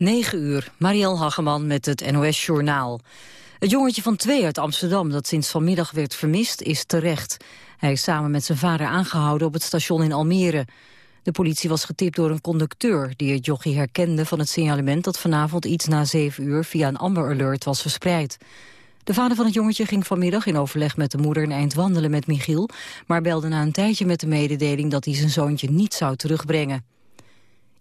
9 uur, Marielle Hageman met het NOS Journaal. Het jongetje van twee uit Amsterdam dat sinds vanmiddag werd vermist is terecht. Hij is samen met zijn vader aangehouden op het station in Almere. De politie was getipt door een conducteur die het jochie herkende van het signalement dat vanavond iets na 7 uur via een Amber Alert was verspreid. De vader van het jongetje ging vanmiddag in overleg met de moeder een eind wandelen met Michiel, maar belde na een tijdje met de mededeling dat hij zijn zoontje niet zou terugbrengen.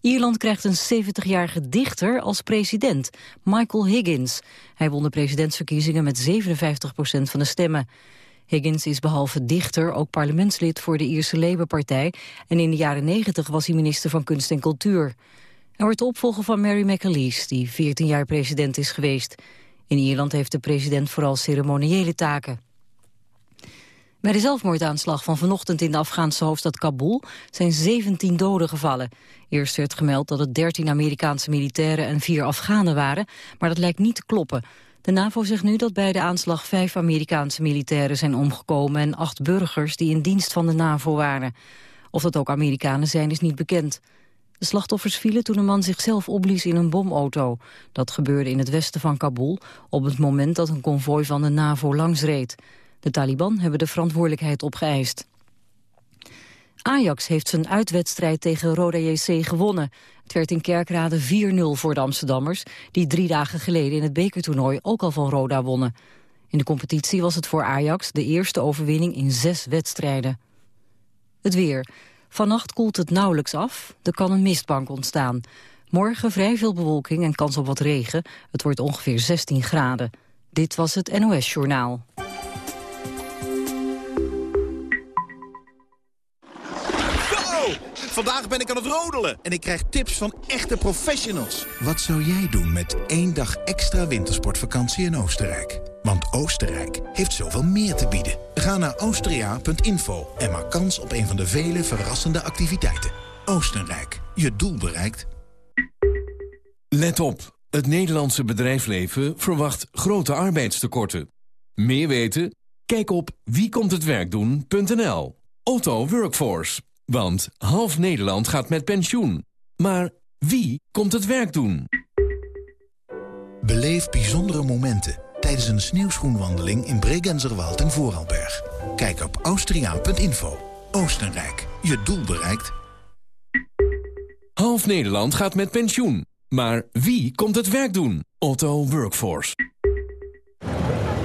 Ierland krijgt een 70-jarige dichter als president, Michael Higgins. Hij won de presidentsverkiezingen met 57 procent van de stemmen. Higgins is behalve dichter ook parlementslid voor de Ierse Labour-partij... en in de jaren 90 was hij minister van Kunst en Cultuur. Hij wordt de opvolger van Mary McAleese, die 14 jaar president is geweest. In Ierland heeft de president vooral ceremoniële taken. Bij de zelfmoordaanslag van vanochtend in de Afghaanse hoofdstad Kabul zijn 17 doden gevallen. Eerst werd gemeld dat het 13 Amerikaanse militairen en 4 Afghanen waren, maar dat lijkt niet te kloppen. De NAVO zegt nu dat bij de aanslag vijf Amerikaanse militairen zijn omgekomen en acht burgers die in dienst van de NAVO waren. Of dat ook Amerikanen zijn is niet bekend. De slachtoffers vielen toen een man zichzelf opblies in een bomauto. Dat gebeurde in het westen van Kabul op het moment dat een konvooi van de NAVO langsreed. De Taliban hebben de verantwoordelijkheid opgeëist. Ajax heeft zijn uitwedstrijd tegen Roda JC gewonnen. Het werd in Kerkrade 4-0 voor de Amsterdammers... die drie dagen geleden in het bekertoernooi ook al van Roda wonnen. In de competitie was het voor Ajax de eerste overwinning in zes wedstrijden. Het weer. Vannacht koelt het nauwelijks af. Er kan een mistbank ontstaan. Morgen vrij veel bewolking en kans op wat regen. Het wordt ongeveer 16 graden. Dit was het NOS Journaal. Vandaag ben ik aan het rodelen en ik krijg tips van echte professionals. Wat zou jij doen met één dag extra wintersportvakantie in Oostenrijk? Want Oostenrijk heeft zoveel meer te bieden. Ga naar austria.info en maak kans op een van de vele verrassende activiteiten. Oostenrijk, je doel bereikt. Let op, het Nederlandse bedrijfsleven verwacht grote arbeidstekorten. Meer weten? Kijk op wiekomthetwerkdoen.nl. Otto Workforce. Want half Nederland gaat met pensioen. Maar wie komt het werk doen? Beleef bijzondere momenten tijdens een sneeuwschoenwandeling in Bregenzerwald en Vooralberg. Kijk op austriaan.info. Oostenrijk, je doel bereikt. Half Nederland gaat met pensioen. Maar wie komt het werk doen? Otto Workforce.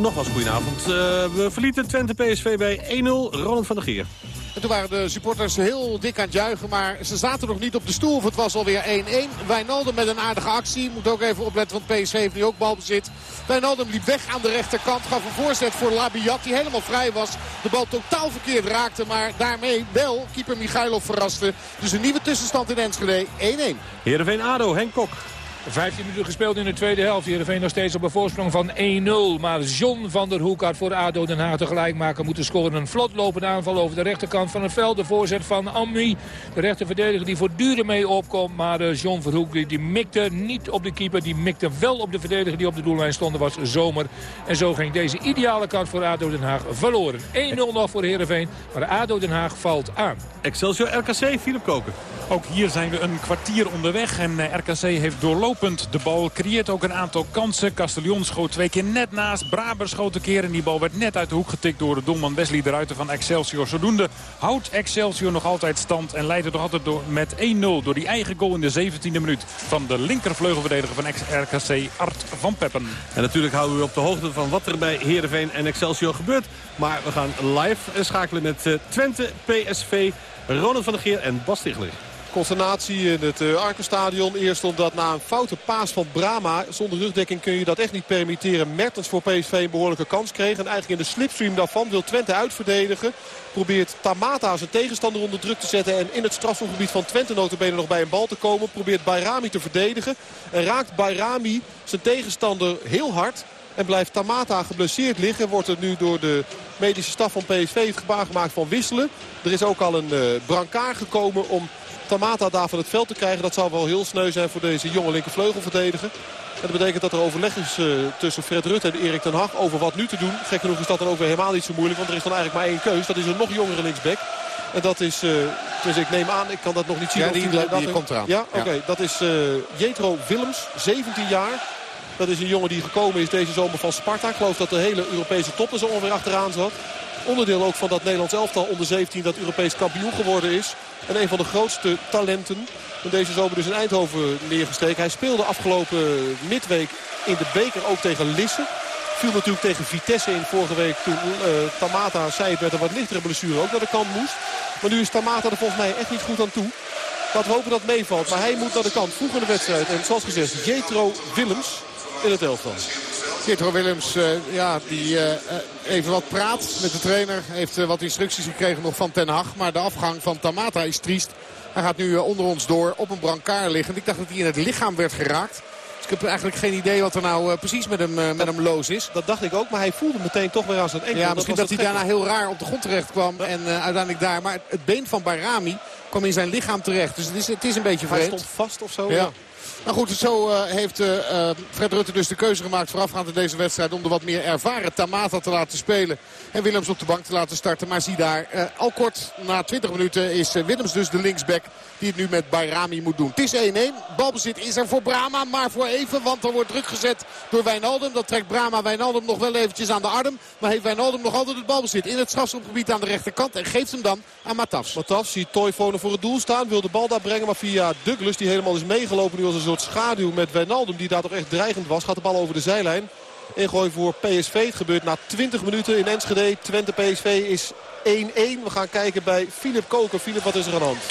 nogmaals goedenavond. Uh, we verlieten Twente PSV bij 1-0. Ronald van der Geer. En toen waren de supporters heel dik aan het juichen. Maar ze zaten nog niet op de stoel. Of het was alweer 1-1. Wijnaldum met een aardige actie. Moet ook even opletten, want PSV heeft nu ook balbezit. Wijnaldum liep weg aan de rechterkant. Gaf een voorzet voor Labiat, die helemaal vrij was. De bal totaal verkeerd raakte. Maar daarmee wel keeper Michailov verraste. Dus een nieuwe tussenstand in Enschede. 1-1. Heerenveen ADO, Henk Kok. 15 minuten gespeeld in de tweede helft. Heerenveen nog steeds op een voorsprong van 1-0. Maar John van der Hoek had voor ADO Den Haag tegelijk maken moeten scoren. Een vlot lopende aanval over de rechterkant van het veld. De voorzet van Ammi. De rechterverdediger die voortdurend mee opkomt. Maar uh, John van der Hoek die mikte niet op de keeper. Die mikte wel op de verdediger die op de doellijn stond. Dat was Zomer. En zo ging deze ideale kant voor ADO Den Haag verloren. 1-0 nog voor Heerenveen. Maar ADO Den Haag valt aan. Excelsior RKC, Philip Koken. Ook hier zijn we een kwartier onderweg. En eh, RKC heeft doorlopend de bal. Creëert ook een aantal kansen. Castellon schoot twee keer net naast. Braber schoot een keer. En die bal werd net uit de hoek getikt door de doelman Wesley de Ruiter van Excelsior. Zodoende houdt Excelsior nog altijd stand. En leidt het nog altijd door met 1-0. Door die eigen goal in de 17e minuut van de linkervleugelverdediger van RKC Art van Peppen. En natuurlijk houden we op de hoogte van wat er bij Heerenveen en Excelsior gebeurt. Maar we gaan live schakelen met eh, Twente, PSV, Ronald van der Geer en Bas. Consternatie in het uh, Arkenstadion. Eerst omdat na een foute paas van Brama. Zonder rugdekking kun je dat echt niet permitteren. Mertens voor PSV een behoorlijke kans kreeg. En eigenlijk in de slipstream daarvan wil Twente uitverdedigen. Probeert Tamata zijn tegenstander onder druk te zetten. En in het strafschopgebied van Twente notabene nog bij een bal te komen. Probeert Bayrami te verdedigen. En raakt Bayrami zijn tegenstander heel hard. En blijft Tamata geblesseerd liggen. Wordt er nu door de medische staf van PSV het gebaar gemaakt van wisselen. Er is ook al een uh, brancard gekomen om Tamata daar van het veld te krijgen. Dat zou wel heel sneu zijn voor deze jonge linkervleugelverdediger. En dat betekent dat er overleg is uh, tussen Fred Rutte en Erik ten Hag over wat nu te doen. Gek genoeg is dat dan ook weer helemaal niet zo moeilijk. Want er is dan eigenlijk maar één keus. Dat is een nog jongere linksback. En dat is, uh, dus ik neem aan, ik kan dat nog niet zien. Ja, die, die, die, die komt eraan. Ja, oké. Okay. Dat is uh, Jetro Willems, 17 jaar. Dat is een jongen die gekomen is deze zomer van Sparta. Ik geloof dat de hele Europese top er zo ongeveer achteraan zat. Onderdeel ook van dat Nederlands elftal onder 17 dat Europees kampioen geworden is. En een van de grootste talenten. En deze zomer dus in Eindhoven neergesteken. Hij speelde afgelopen midweek in de beker ook tegen Lisse. Viel natuurlijk tegen Vitesse in vorige week toen uh, Tamata zei het met een wat lichtere blessure ook naar de kant moest. Maar nu is Tamata er volgens mij echt niet goed aan toe. Laten we hopen dat het meevalt. Maar hij moet naar de kant vroeg in de wedstrijd. En zoals gezegd, Jetro Willems in het elftal. Pietro Willems, uh, ja, die uh, even wat praat met de trainer. Heeft uh, wat instructies gekregen nog van Ten Hag. Maar de afgang van Tamata is triest. Hij gaat nu onder ons door op een brancard liggen. Ik dacht dat hij in het lichaam werd geraakt. Dus ik heb eigenlijk geen idee wat er nou precies met hem, met hem loos is. Dat dacht ik ook, maar hij voelde meteen toch weer aan zijn enkel. Ja, misschien dat, dat hij daarna heel raar op de grond terecht kwam. En uiteindelijk daar. Maar het been van Bayrami kwam in zijn lichaam terecht. Dus het is, het is een beetje vreemd. Hij stond vast of zo? ja. Maar goed, zo uh, heeft uh, Fred Rutte dus de keuze gemaakt voorafgaand aan deze wedstrijd... om de wat meer ervaren Tamata te laten spelen. En Willems op de bank te laten starten. Maar zie daar, al kort na 20 minuten is Willems dus de linksback... die het nu met Bayrami moet doen. Het is 1-1. Balbezit is er voor Brama, maar voor even. Want er wordt druk gezet door Wijnaldum. Dat trekt Brama Wijnaldum nog wel eventjes aan de arm. Maar heeft Wijnaldum nog altijd het balbezit in het strafschopgebied aan de rechterkant. En geeft hem dan aan Matas. Matas ziet Toivonen voor het doel staan. Wil de bal daar brengen, maar via Douglas die helemaal is meegelopen nu als een soort schaduw met Wijnaldum die daar toch echt dreigend was. Gaat de bal over de zijlijn. Ingooi voor PSV. Het gebeurt na 20 minuten in Enschede. Twente PSV is 1-1. We gaan kijken bij Filip Koker. Filip, wat is er aan de hand?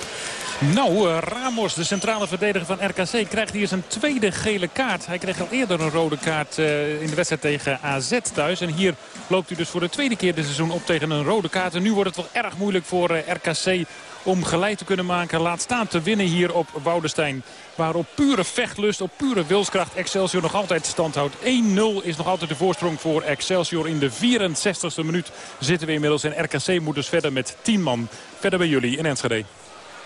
Nou, uh, Ramos, de centrale verdediger van RKC, krijgt hier zijn tweede gele kaart. Hij kreeg al eerder een rode kaart uh, in de wedstrijd tegen AZ thuis. En hier loopt hij dus voor de tweede keer dit seizoen op tegen een rode kaart. En nu wordt het wel erg moeilijk voor uh, RKC om gelijk te kunnen maken. Laat staan te winnen hier op Woudestein. Waar op pure vechtlust, op pure wilskracht Excelsior nog altijd stand houdt. 1-0 is nog altijd de voorsprong voor Excelsior. In de 64e minuut zitten we inmiddels. En RKC moet dus verder met 10 man. Verder bij jullie in Enschede.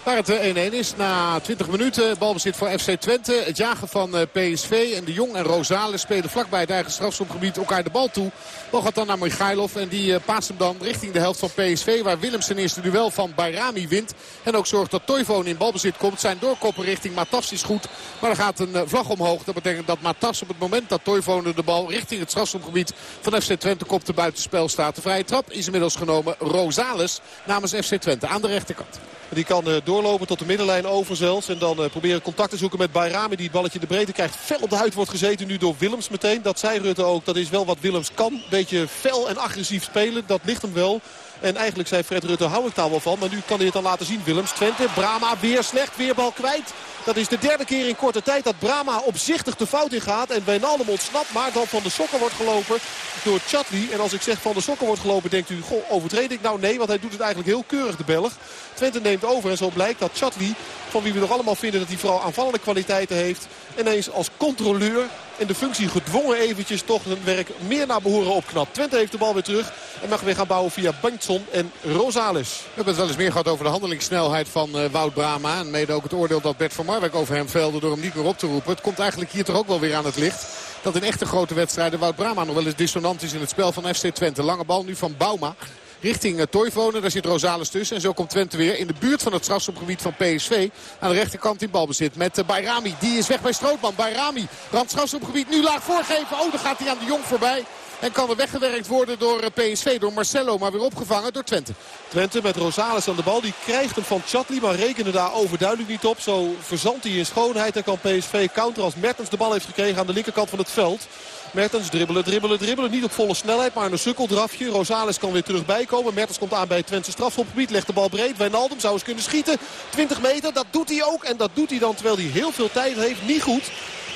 Waar het 1-1 is na 20 minuten. Balbezit voor FC Twente. Het jagen van PSV. En de Jong en Rosales spelen vlakbij het eigen strafschopgebied elkaar de bal toe. Bal gaat dan naar Michailov. En die paast hem dan richting de helft van PSV. Waar Willem zijn eerste duel van Bayrami wint. En ook zorgt dat Toivonen in balbezit komt. Zijn doorkoppen richting Matas is goed. Maar er gaat een vlag omhoog. Dat betekent dat Matas op het moment dat Toivonen de bal richting het strafschopgebied van FC Twente komt te buitenspel staat. De vrije trap is inmiddels genomen. Rosales namens FC Twente aan de rechterkant. Die kan uh, doorlopen tot de middenlijn over zelfs. En dan uh, proberen contact te zoeken met Bayrami. Die het balletje de breedte krijgt. Fel op de huid wordt gezeten nu door Willems meteen. Dat zei Rutte ook. Dat is wel wat Willems kan. Beetje fel en agressief spelen. Dat ligt hem wel. En eigenlijk zei Fred Rutte, hou ik daar wel van. Maar nu kan hij het dan laten zien. Willems, Twente, Brama weer slecht. Weer bal kwijt. Dat is de derde keer in korte tijd dat Brama opzichtig de fout in gaat. En Wijnaldum ontsnapt, maar dan van de sokken wordt gelopen door Chatli. En als ik zeg van de sokken wordt gelopen, denkt u, goh, overtreed ik? Nou nee, want hij doet het eigenlijk heel keurig, de Belg. Twente neemt over en zo blijkt dat Chatli, van wie we nog allemaal vinden dat hij vooral aanvallende kwaliteiten heeft... ineens als controleur in de functie gedwongen eventjes toch zijn werk meer naar behoren opknapt. Twente heeft de bal weer terug en mag weer gaan bouwen via Bengtson en Rosales. We hebben het wel eens meer gehad over de handelingssnelheid van uh, Wout Brama. En mede ook het oordeel dat Bert van Marwijk over hem velde door hem niet meer op te roepen. Het komt eigenlijk hier toch ook wel weer aan het licht. Dat in echte grote wedstrijden Wout Brama nog wel eens dissonant is in het spel van FC Twente. Lange bal nu van Bauma richting uh, Toivonen. Daar zit Rosales tussen. En zo komt Twente weer in de buurt van het strafschopgebied van PSV. Aan de rechterkant in balbezit met uh, Bayrami. Die is weg bij Strootman. Bayrami, rand strafschopgebied. Nu laag voorgeven. Oh, dan gaat hij aan de Jong voorbij. En kan er weggewerkt worden door PSV, door Marcelo. Maar weer opgevangen door Twente. Twente met Rosales aan de bal. Die krijgt hem van Chatli, maar rekenen daar overduidelijk niet op. Zo verzandt hij in schoonheid en kan PSV counter als Mertens de bal heeft gekregen aan de linkerkant van het veld. Mertens dribbelen, dribbelen, dribbelen. Niet op volle snelheid, maar een sukkeldrafje. Rosales kan weer terug bijkomen. Mertens komt aan bij het Twentse strafschopgebied. Legt de bal breed. Wijnaldum zou eens kunnen schieten. 20 meter, dat doet hij ook. En dat doet hij dan terwijl hij heel veel tijd heeft. Niet goed.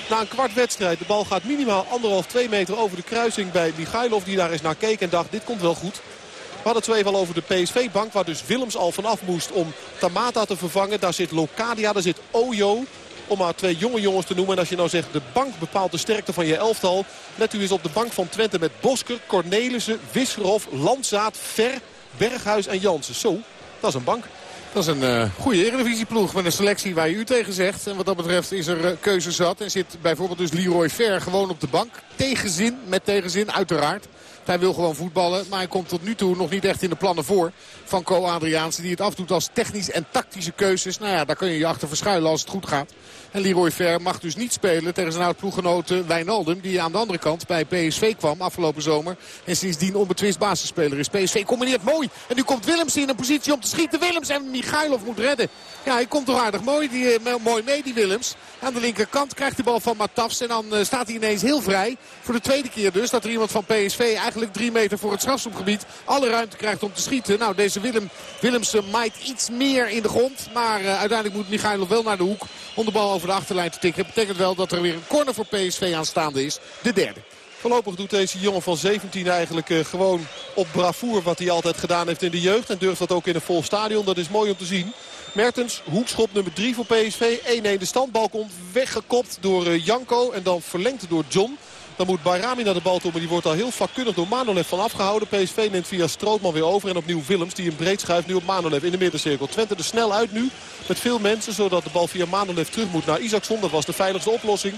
Na een kwart wedstrijd. De bal gaat minimaal anderhalf, twee meter over de kruising bij Michailov. Die daar eens naar keek en dacht, dit komt wel goed. We hadden het zo even over de PSV-bank. Waar dus Willems al vanaf moest om Tamata te vervangen. Daar zit Locadia, daar zit Ojo. Om maar twee jonge jongens te noemen. En als je nou zegt de bank bepaalt de sterkte van je elftal. Let u eens op de bank van Twente met Bosker, Cornelissen, Wisgerhof, Landzaat, Ver, Berghuis en Jansen. Zo, dat is een bank. Dat is een uh, goede Eredivisieploeg met een selectie waar je u tegen zegt. En wat dat betreft is er uh, keuze zat. En zit bijvoorbeeld dus Leroy Ver gewoon op de bank. Tegenzin, met tegenzin uiteraard. Hij wil gewoon voetballen, maar hij komt tot nu toe nog niet echt in de plannen voor van Co Adriaanse. Die het afdoet als technisch en tactische keuzes. Nou ja, daar kun je je achter verschuilen als het goed gaat. En Leroy Ver mag dus niet spelen tegen zijn oud-ploeggenoten Wijnaldum. Die aan de andere kant bij PSV kwam afgelopen zomer. En sindsdien onbetwist basisspeler is. PSV combineert mooi. En nu komt Willems in een positie om te schieten. Willems en Michailov moet redden. Ja, hij komt toch aardig mooi, die, uh, mooi mee, die Willems. Aan de linkerkant krijgt de bal van Matafs. En dan uh, staat hij ineens heel vrij. Voor de tweede keer dus dat er iemand van PSV eigenlijk drie meter voor het strafschopgebied alle ruimte krijgt om te schieten. Nou, deze Willem, Willemsen maait iets meer in de grond. Maar uh, uiteindelijk moet Michailov wel naar de hoek om de bal over de achterlijn te tikken. Betekent wel dat er weer een corner voor PSV aanstaande is. De derde. Voorlopig doet deze jongen van 17 eigenlijk gewoon op bravoer wat hij altijd gedaan heeft in de jeugd. En durft dat ook in een vol stadion. Dat is mooi om te zien. Mertens, hoekschop nummer 3 voor PSV. 1-1 de standbal komt weggekopt door uh, Janko en dan verlengd door John. Dan moet Bayrami naar de bal toe, maar die wordt al heel vakkundig door Manolev van afgehouden. PSV neemt via Strootman weer over en opnieuw Willems die een breed schuift nu op Manolev in de middencirkel. Twente er snel uit nu met veel mensen, zodat de bal via Manolev terug moet naar Isaacson. Dat was de veiligste oplossing.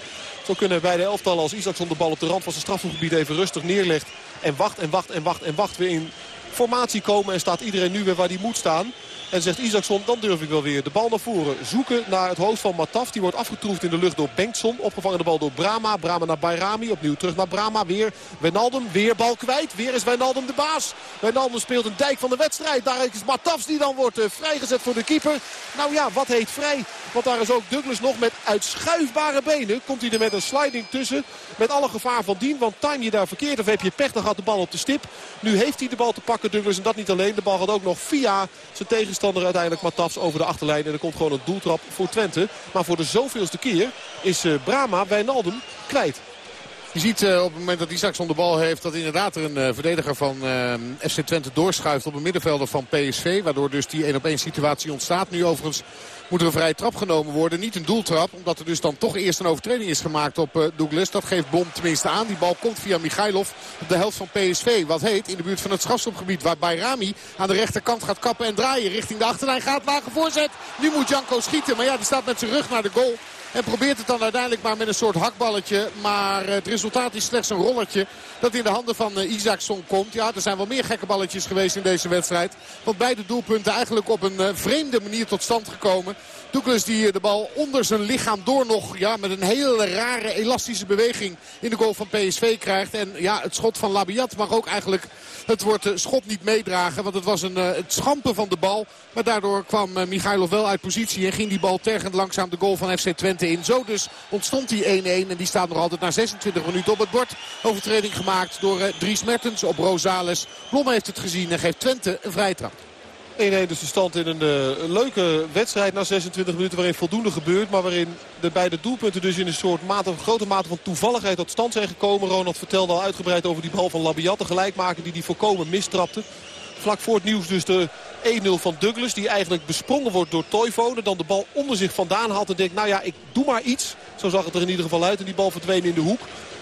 Zo kunnen beide elftallen als Isaacson de bal op de rand van zijn strafgebied even rustig neerlegt. En wacht en wacht en wacht en wacht weer in formatie komen. En staat iedereen nu weer waar hij moet staan. En zegt Isaacson, dan durf ik wel weer de bal naar voren. Zoeken naar het hoofd van Mataf. Die wordt afgetroefd in de lucht door Bengtson. Opgevangen de bal door Brama. Brama naar Bayrami. Opnieuw terug naar Brama. Weer Wijnaldum. Weer bal kwijt. Weer is Wijnaldum de baas. Wijnaldum speelt een dijk van de wedstrijd. Daar is Matafs die dan wordt uh, vrijgezet voor de keeper. Nou ja, wat heet vrij? Want daar is ook Douglas nog met uitschuifbare benen. Komt hij er met een sliding tussen. Met alle gevaar van dien. Want time je daar verkeerd of heb je pech, dan gaat de bal op de stip. Nu heeft hij de bal te pakken Douglas. En dat niet alleen. De bal gaat ook nog via zijn tegenstander uiteindelijk Matafs over de achterlijn. En er komt gewoon een doeltrap voor Twente. Maar voor de zoveelste keer is uh, Brama Wijnaldum kwijt. Je ziet uh, op het moment dat Isaacson de bal heeft... dat inderdaad er een uh, verdediger van FC Twente doorschuift op een middenvelder van PSV. Waardoor dus die 1-op-1 situatie ontstaat. Nu overigens moet er een vrije trap genomen worden. Niet een doeltrap, omdat er dus dan toch eerst een overtreding is gemaakt op uh, Douglas. Dat geeft Blom tenminste aan. Die bal komt via Michailov op de helft van PSV. Wat heet in de buurt van het strafstopgebied. Waar Bayrami aan de rechterkant gaat kappen en draaien. Richting de achterlijn gaat lage voorzet. Nu moet Janko schieten. Maar ja, die staat met zijn rug naar de goal. En probeert het dan uiteindelijk maar met een soort hakballetje. Maar het resultaat is slechts een rollertje dat in de handen van uh, Isaacson komt. Ja, er zijn wel meer gekke balletjes geweest in deze wedstrijd. Want beide doelpunten eigenlijk op een uh, vreemde manier tot stand gekomen. Douglas die de bal onder zijn lichaam door nog ja, met een hele rare elastische beweging in de goal van PSV krijgt. En ja, het schot van Labiat mag ook eigenlijk het woord schot niet meedragen. Want het was een, uh, het schampen van de bal. Maar daardoor kwam Michailov wel uit positie en ging die bal tergend langzaam de goal van FC Twente in. Zo dus ontstond die 1-1 en die staat nog altijd na 26 minuten op het bord. Overtreding gemaakt door Dries Mertens op Rosales. Blom heeft het gezien en geeft Twente een vrije trap. 1-1 dus de stand in een, een, leuke wedstrijd na 26 minuten waarin voldoende gebeurt. Maar waarin de beide doelpunten dus in een soort mate, grote mate van toevalligheid tot stand zijn gekomen. Ronald vertelde al uitgebreid over die bal van Labiat. De gelijkmaker die die voorkomen mistrapte. Vlak voor het nieuws dus de 1-0 van Douglas. Die eigenlijk besprongen wordt door Toivonen. Dan de bal onder zich vandaan haalt en denkt nou ja ik doe maar iets. Zo zag het er in ieder geval uit. En die bal verdween in de hoek.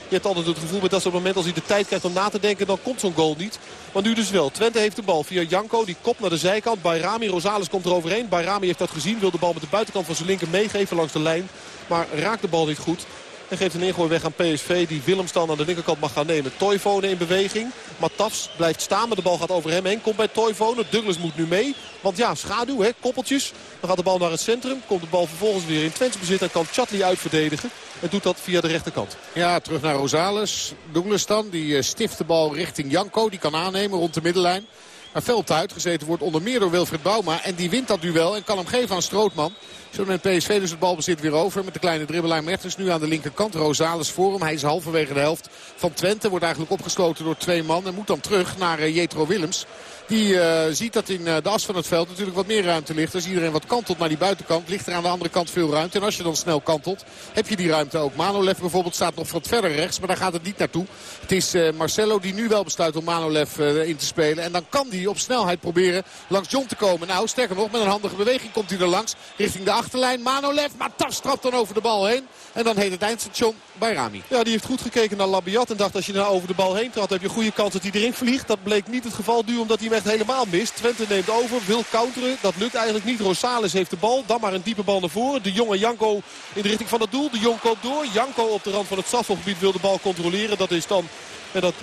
Je hebt altijd het gevoel dat soort moment als hij de tijd krijgt om na te denken. Dan komt zo'n goal niet. Maar nu dus wel. Twente heeft de bal via Janko. Die kop naar de zijkant. Bayrami. Rosales komt er overheen. Bayrami heeft dat gezien. Wil de bal met de buitenkant van zijn linker meegeven langs de lijn. Maar raakt de bal niet goed. En geeft een ingooi weg aan PSV die Willems dan aan de linkerkant mag gaan nemen. Toivonen in beweging. Matafs blijft staan, maar de bal gaat over hem heen. Komt bij Toivonen. Douglas moet nu mee. Want ja, schaduw, hè, koppeltjes. Dan gaat de bal naar het centrum. Komt de bal vervolgens weer in Twents bezit. En kan Chatli uitverdedigen. En doet dat via de rechterkant. Ja, terug naar Rosales. Douglas dan. Die stift de bal richting Janko. Die kan aannemen rond de middenlijn. Maar fel op uitgezeten wordt onder meer door Wilfred Bouma. En die wint dat duel en kan hem geven aan Strootman. Zo neemt PSV dus het balbezit weer over. Met de kleine dribbelaar Mertens nu aan de linkerkant. Rosales voor hem. Hij is halverwege de helft van Twente. Wordt eigenlijk opgesloten door twee man. En moet dan terug naar uh, Jetro Willems. Die uh, ziet dat in uh, de as van het veld natuurlijk wat meer ruimte ligt. Als iedereen wat kantelt naar die buitenkant, ligt er aan de andere kant veel ruimte. En als je dan snel kantelt, heb je die ruimte ook. Manolev bijvoorbeeld staat nog wat verder rechts, maar daar gaat het niet naartoe. Het is Marcelo die nu wel besluit om Manolev in te spelen. En dan kan hij op snelheid proberen langs John te komen. Nou, sterker nog, met een handige beweging komt hij er langs. Richting de achterlijn. Manolev, maar Tas trapt dan over de bal heen. En dan heet het eindstation bij Rami. Ja, die heeft goed gekeken naar Labiat. En dacht als je nou over de bal heen trad, heb je goede kans dat hij erin vliegt. Dat bleek niet het geval nu, omdat hij hem echt helemaal mist. Twente neemt over, wil counteren. Dat lukt eigenlijk niet. Rosales heeft de bal. Dan maar een diepe bal naar voren. De jonge Janko in de richting van het doel. De Jong koopt door. Janko op de rand van het strafgebied wil de bal controleren. Dat is dan, en dat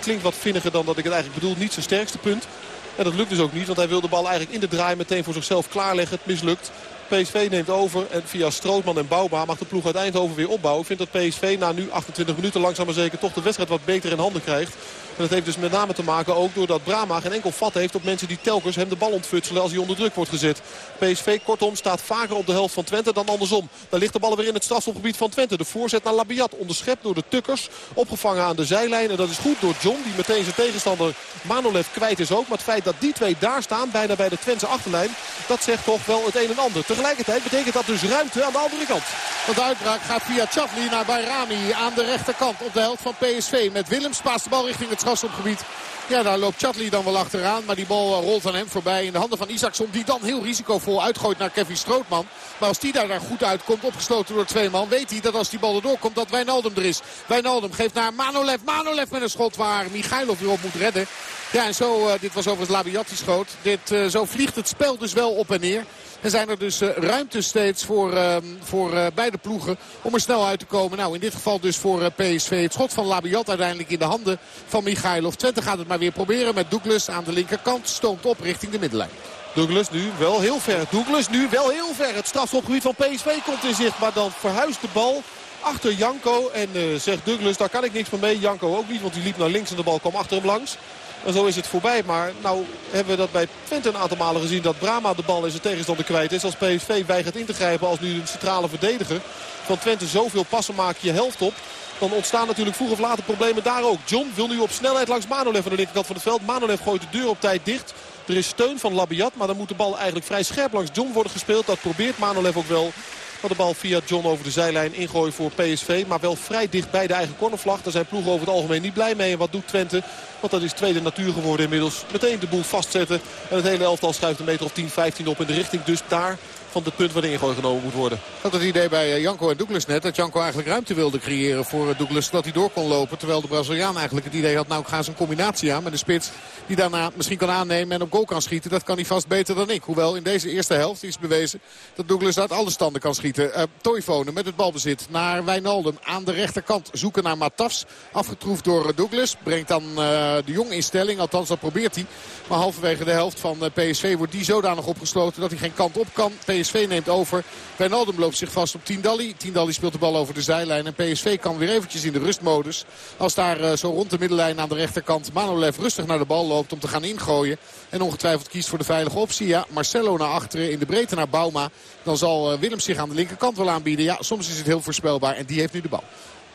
klinkt wat vinniger dan dat ik het eigenlijk bedoel, niet zijn sterkste punt. En dat lukt dus ook niet, want hij wil de bal eigenlijk in de draai meteen voor zichzelf klaarleggen. Het mislukt. PSV neemt over en via Strootman en Bouwba mag de ploeg uit Eindhoven weer opbouwen. Ik vind dat PSV na nu 28 minuten langzaam maar zeker toch de wedstrijd wat beter in handen krijgt. En dat heeft dus met name te maken ook doordat Brama geen enkel vat heeft op mensen die telkens hem de bal ontfutselen als hij onder druk wordt gezet. PSV kortom staat vaker op de helft van Twente dan andersom. Dan ligt de bal weer in het strafschopgebied van Twente. De voorzet naar Labiat onderschept door de Tukkers. Opgevangen aan de zijlijn en dat is goed door John die meteen zijn tegenstander Manolev kwijt is ook. Maar het feit dat die twee daar staan bijna bij de Twentse achterlijn dat zegt toch wel het een en ander. Tegelijkertijd betekent dat dus ruimte aan de andere kant. Want de uitbraak gaat via Chatli naar Bayrami aan de rechterkant op de helft van PSV. Met Willems paast de bal richting het Ja, daar loopt Chatli dan wel achteraan. Maar die bal rolt aan hem voorbij in de handen van Isaacson. Die dan heel risicovol uitgooit naar Kevin Strootman. Maar als die daar, daar goed uitkomt, opgesloten door twee man... weet hij dat als die bal erdoor komt, dat Wijnaldum er is. Wijnaldum geeft naar Manolev. Manolev met een schot waar Michailov weer op moet redden. Ja, en zo, uh, dit was overigens die schoot. Dit, uh, zo vliegt het spel dus wel op en neer. En zijn er dus uh, ruimte steeds voor, uh, voor uh, beide ploegen om er snel uit te komen. Nou, in dit geval dus voor PSV. Het schot van Labiat uiteindelijk in de handen van Michailov. Twente gaat het maar weer proberen met Douglas aan de linkerkant. Stoomt op richting de middenlijn. Douglas nu wel heel ver. Douglas nu wel heel ver. Het strafschopgebied van PSV komt in zicht. Maar dan verhuist de bal achter Janko. En zegt Douglas, daar kan ik niks van mee. Janko ook niet, want die liep naar links en de bal kwam achter hem langs. En zo is het voorbij. Maar nou hebben we dat bij Twente een aantal malen gezien. Dat Brama de bal in zijn tegenstander kwijt is. Als PSV weigert in te grijpen als nu een centrale verdediger van Twente zoveel passen maakt je helft op. Dan ontstaan natuurlijk vroeg of later problemen daar ook. John wil nu op snelheid langs Manolev aan de linkerkant van het veld. Manolev gooit de deur op tijd dicht. Er is steun van Labiat, maar dan moet de bal eigenlijk vrij scherp langs John worden gespeeld. Dat probeert Manolev ook wel. Maar de bal via John over de zijlijn ingooien voor PSV. Maar wel vrij dicht bij de eigen cornervlag. Daar zijn ploegen over het algemeen niet blij mee. En wat doet Twente? Want dat is tweede natuur geworden inmiddels. Meteen de boel vastzetten. En het hele elftal schuift een meter of 10, 15 op in de richting. Dus daar van het punt waar de ingooi genomen moet worden. Ik had het idee bij Janko en Douglas net. Dat Janko eigenlijk ruimte wilde creëren voor Douglas. Zodat hij door kon lopen. Terwijl de Braziliaan eigenlijk het idee had. Nou ik ga eens een combinatie aan met een spits. Die daarna misschien kan aannemen en op goal kan schieten. Dat kan hij vast beter dan ik. Hoewel in deze eerste helft is bewezen dat Douglas uit alle standen kan schieten. Uh, Toivonen met het balbezit naar Wijnaldum. Aan de rechterkant zoeken naar Matafs. Afgetroefd door Douglas. Brengt dan de Jong in stelling. Althans dat probeert hij. Maar halverwege de helft van PSV wordt die zodanig opgesloten dat hij geen kant op kan. PSV neemt over. Wijnaldum loopt zich vast op Tindalli. Tindalli speelt de bal over de zijlijn. En PSV kan weer eventjes in de rustmodus. Als daar uh, zo rond de middenlijn aan de rechterkant Manolev rustig naar de bal loopt om te gaan ingooien. En ongetwijfeld kiest voor de veilige optie. Ja, Marcelo naar achteren in de breedte naar Bauma. Dan zal uh, Willem zich aan de linkerkant wel aanbieden. Ja, soms is het heel voorspelbaar. En die heeft nu de bal.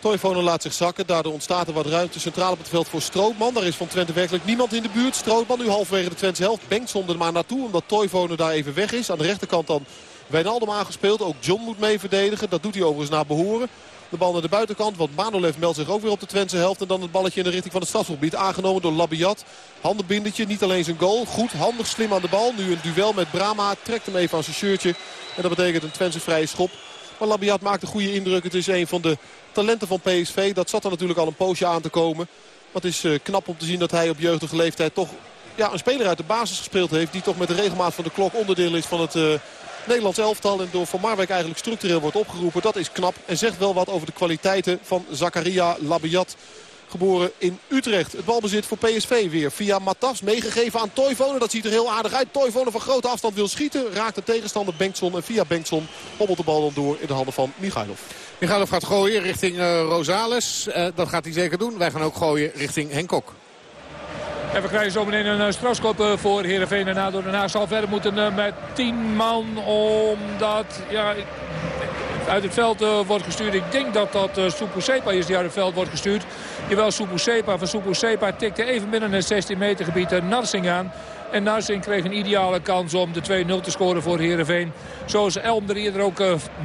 Toivonen laat zich zakken. Daardoor ontstaat er wat ruimte centraal op het veld voor Strootman. Daar is van Twente werkelijk niemand in de buurt. Strootman nu halverwege de Twentse helft. Bengtson er maar naartoe omdat Toivonen daar even weg is. Aan de rechterkant dan Wijnaldum aangespeeld. Ook John moet mee verdedigen. Dat doet hij overigens naar behoren. De bal naar de buitenkant, want Manolev meldt zich ook weer op de Twentse helft. En dan het balletje in de richting van het stadsgebied. Aangenomen door Labiat. Handenbindertje, niet alleen zijn goal. Goed, handig, slim aan de bal. Nu een duel met Brama. Trekt hem even aan zijn shirtje. En dat betekent een Twentse vrije schop. Maar Labiat maakt een goede indruk. Het is een van de talenten van PSV. Dat zat er natuurlijk al een poosje aan te komen. Het is uh, knap om te zien dat hij op jeugdige leeftijd toch ja, een speler uit de basis gespeeld heeft. Die toch met de regelmaat van de klok onderdeel is van het... Uh, Nederlands elftal en door Van Marwijk eigenlijk structureel wordt opgeroepen. Dat is knap en zegt wel wat over de kwaliteiten van Zakaria Labiat. Geboren in Utrecht. Het balbezit voor PSV weer via Matas. Meegegeven aan Toivonen. Dat ziet er heel aardig uit. Toivonen van grote afstand wil schieten. Raakt de tegenstander Bengtson. En via Bengtson hobbelt de bal dan door in de handen van Michailov. Michailov gaat gooien richting uh, Rosales. Uh, dat gaat hij zeker doen. Wij gaan ook gooien richting Henk Kok. En we krijgen zo meteen een strafschop voor Heerenveen. En Haag zal verder moeten met 10 man. Omdat ja, uit het veld uh, wordt gestuurd. Ik denk dat dat uh, Sepa is die uit het veld wordt gestuurd. Jawel, Sepa van Sepa tikte even binnen het 16 meter gebied uh, Narsing aan. En Narsing kreeg een ideale kans om de 2-0 te scoren voor Heerenveen. Zoals Elm er eerder ook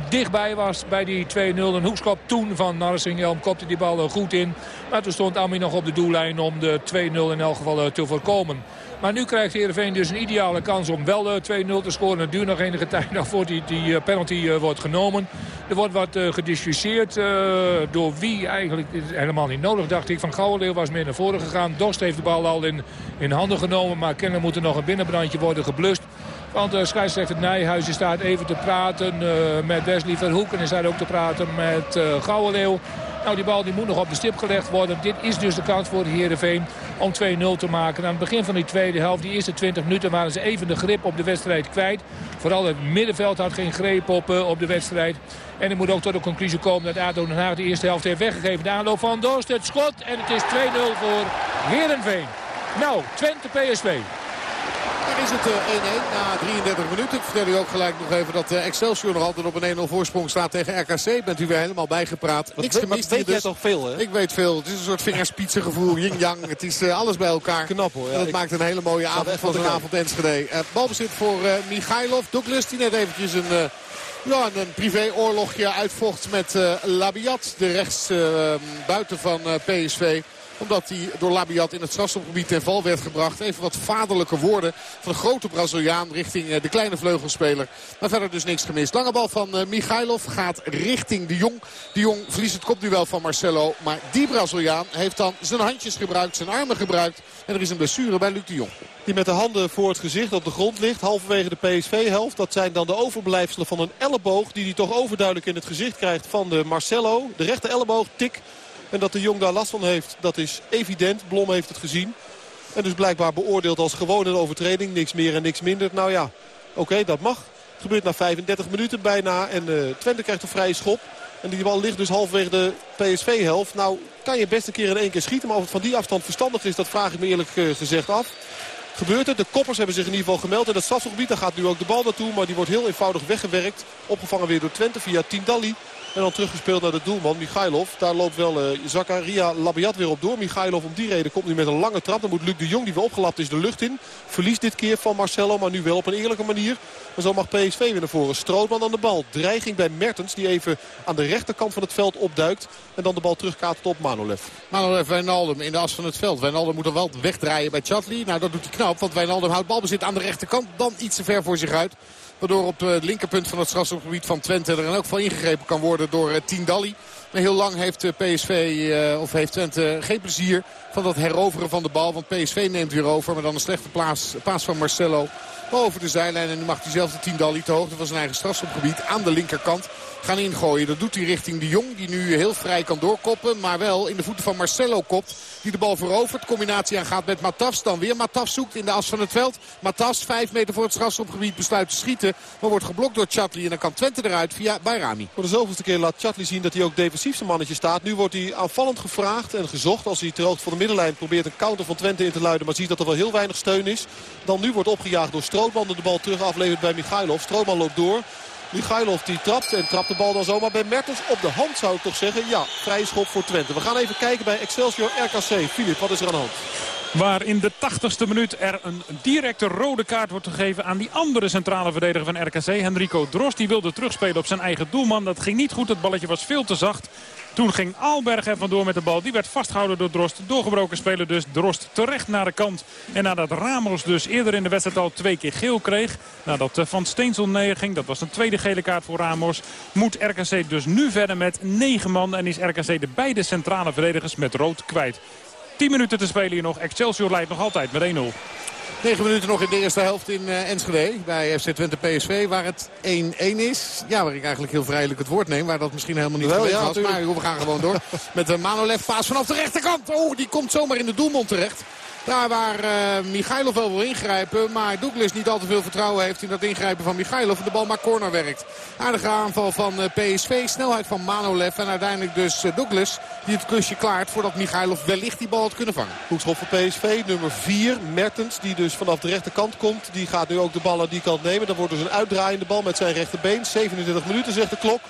dichtbij was bij die 2-0. Een hoekschop toen van Narsing. Elm kopte die bal goed in. Maar toen stond Ami nog op de doellijn om de 2-0 in elk geval te voorkomen. Maar nu krijgt Heerenveen dus een ideale kans om wel 2-0 te scoren. Het duurt nog enige tijd nog voor die, die penalty wordt genomen. Er wordt wat gediscussieerd. Door wie eigenlijk helemaal niet nodig, dacht ik. Van Gouwenleeuw was meer naar voren gegaan. Dorst heeft de bal al in, in handen genomen. Maar kennelijk moet er nog een binnenbrandje worden geblust. Want uh, scheidsrechter Nijhuizen staat even te praten met Wesley Verhoek. En is daar ook te praten met uh. Nou, die bal die moet nog op de stip gelegd worden. Dit is dus de kans voor Heerenveen om 2-0 te maken. Aan het begin van die tweede helft, die eerste 20 minuten, waren ze even de grip op de wedstrijd kwijt. Vooral het middenveld had geen greep op, op de wedstrijd. En ik moet ook tot de conclusie komen dat ADO Den Haag de eerste helft heeft weggegeven. De aanloop van Dorst, het schot en het is 2-0 voor Heerenveen. Nou, Twente PSV. Is het 1-1 na 33 minuten. Ik vertel u ook gelijk nog even dat Excelsior nog altijd op een 1-0 voorsprong staat tegen RKC. Bent u weer helemaal bijgepraat. Wat Niks gemist weet dus. toch veel, hè? Ik weet veel. Het is een soort vingerspitsengevoel, yin-yang. Het is uh, alles bij elkaar. Knap, hoor. Ja, en dat ik... maakt een hele mooie avond van zo'n avond Enschede. Uh, balbezit voor uh, Michailov. Douglas die net eventjes een... Uh, ja, een privéoorlogje uitvocht met Labiat. De rechts buiten van PSV omdat hij door Labiat in het strafstopgebied ten val werd gebracht. Even wat vaderlijke woorden van de grote Braziliaan richting de kleine vleugelspeler. Maar verder dus niks gemist. Lange bal van uh, Michailov gaat richting de Jong. De Jong verliest het kopduel van Marcelo. Maar die Braziliaan heeft dan zijn handjes gebruikt, zijn armen gebruikt. En er is een blessure bij Luc de Jong. Die met de handen voor het gezicht op de grond ligt. Halverwege de PSV-helft. Dat zijn dan de overblijfselen van een elleboog. Die hij toch overduidelijk in het gezicht krijgt van de Marcelo. De rechter elleboog, tik. En dat de Jong daar last van heeft, dat is evident. Blom heeft het gezien. En dus blijkbaar beoordeeld als gewoon een overtreding. Niks meer en niks minder. Nou ja, oké, dat mag. Het gebeurt na 35 minuten bijna. En uh, Twente krijgt een vrije schop. En die bal ligt dus halverwege de PSV-helft. Nou, kan je best een keer in één keer schieten. Maar of het van die afstand verstandig is, dat vraag ik me eerlijk uh, gezegd af. Gebeurt het. De koppers hebben zich in ieder geval gemeld in het strafgebied. Daar gaat nu ook de bal naartoe. Maar die wordt heel eenvoudig weggewerkt. Opgevangen weer door Twente via Tindalli. En dan teruggespeeld naar de doelman Michailov. Daar loopt wel uh, Zakaria Labiat weer op door. Michailov om die reden komt nu met een lange trap. Dan moet Luc de Jong, die weer opgelapt is, de lucht in. Verliest dit keer van Marcelo, maar nu wel op een eerlijke manier. En zo mag PSV weer naar voren. Strootman aan de bal. Dreiging bij Mertens, die even aan de rechterkant van het veld opduikt. En dan de bal terugkaatst op Manolev. Manolev Wijnaldum in de as van het veld. Wijnaldum moet er wel wegdraaien bij Chatli. Nou, dat doet hij knap, want Wijnaldum houdt balbezit aan de rechterkant. Dan iets te ver voor zich uit. Waardoor op het linkerpunt van het strafschopgebied van Twente er dan ook van ingegrepen kan worden door Tindalli. Maar heel lang heeft PSV uh, of heeft Twente geen plezier van dat heroveren van de bal. Want PSV neemt weer over. Maar dan een slechte plaats, paas van Marcelo over de zijlijn. En nu mag hij zelf de Tindalli te hoogte van zijn eigen strafschopgebied aan de linkerkant gaan ingooien. Dat doet hij richting de Jong die nu heel vrij kan doorkoppen. Maar wel in de voeten van Marcelo kopt. Die de bal verovert. Combinatie aangaat met Matas. Dan weer Matas zoekt in de as van het veld. Matas vijf meter voor het strafschopgebied besluit te schieten. Maar wordt geblokt door Chatli. En dan kan Twente eruit via Bayrami. Voor de zoveelste keer laat Chatli zien dat hij ook defensief zijn mannetje staat. Nu wordt hij aanvallend gevraagd en gezocht. Als hij ter hoogte van de middenlijn probeert een counter van Twente in te luiden. Maar ziet dat er wel heel weinig steun is. Dan nu wordt opgejaagd door Strootman. De bal terug aflevert bij Michailov. Strootman loopt door. Michailov die trapt en trapt de bal dan zomaar bij Mertens op de hand zou ik toch zeggen. Ja, vrije schop voor Twente. We gaan even kijken bij Excelsior RKC. Filip, wat is er aan de hand? Waar in de 80ste minuut er een directe rode kaart wordt gegeven aan die andere centrale verdediger van RKC. Henrico Drost. Die wilde terugspelen op zijn eigen doelman. Dat ging niet goed. Het balletje was veel te zacht. Toen ging Aalberg er vandoor met de bal. Die werd vastgehouden door Drost. Doorgebroken speler dus. Drost terecht naar de kant. En nadat Ramos dus eerder in de wedstrijd al twee keer geel kreeg. Nadat Van Steensel neerging. Dat was een tweede gele kaart voor Ramos. Moet RKC dus nu verder met negen man. En is RKC de beide centrale verdedigers met rood kwijt. 10 minuten te spelen hier nog. Excelsior leidt nog altijd met 1-0. 9 minuten nog in de eerste helft in uh, Enschede. Bij FC Twente PSV. Waar het 1-1 is. Ja, waar ik eigenlijk heel vrijelijk het woord neem. Waar dat misschien helemaal niet geweest was. Maar we gaan gewoon door. Met een Manolev paas vanaf de rechterkant. Oh, die komt zomaar in de doelmond terecht. Daar waar uh, Michailov wel wil ingrijpen. Maar Douglas niet al te veel vertrouwen heeft in dat ingrijpen van Michailov. De bal maar corner werkt. Aardige aanval van uh, PSV. Snelheid van Manolev. En uiteindelijk dus uh, Douglas die het klusje klaart voordat Michailov wellicht die bal had kunnen vangen. Hoekschop voor PSV. Nummer 4. Mertens die dus vanaf de rechterkant komt. Die gaat nu ook de bal aan die kant nemen. Dan wordt dus een uitdraaiende bal met zijn rechterbeen. 27 minuten zegt de klok.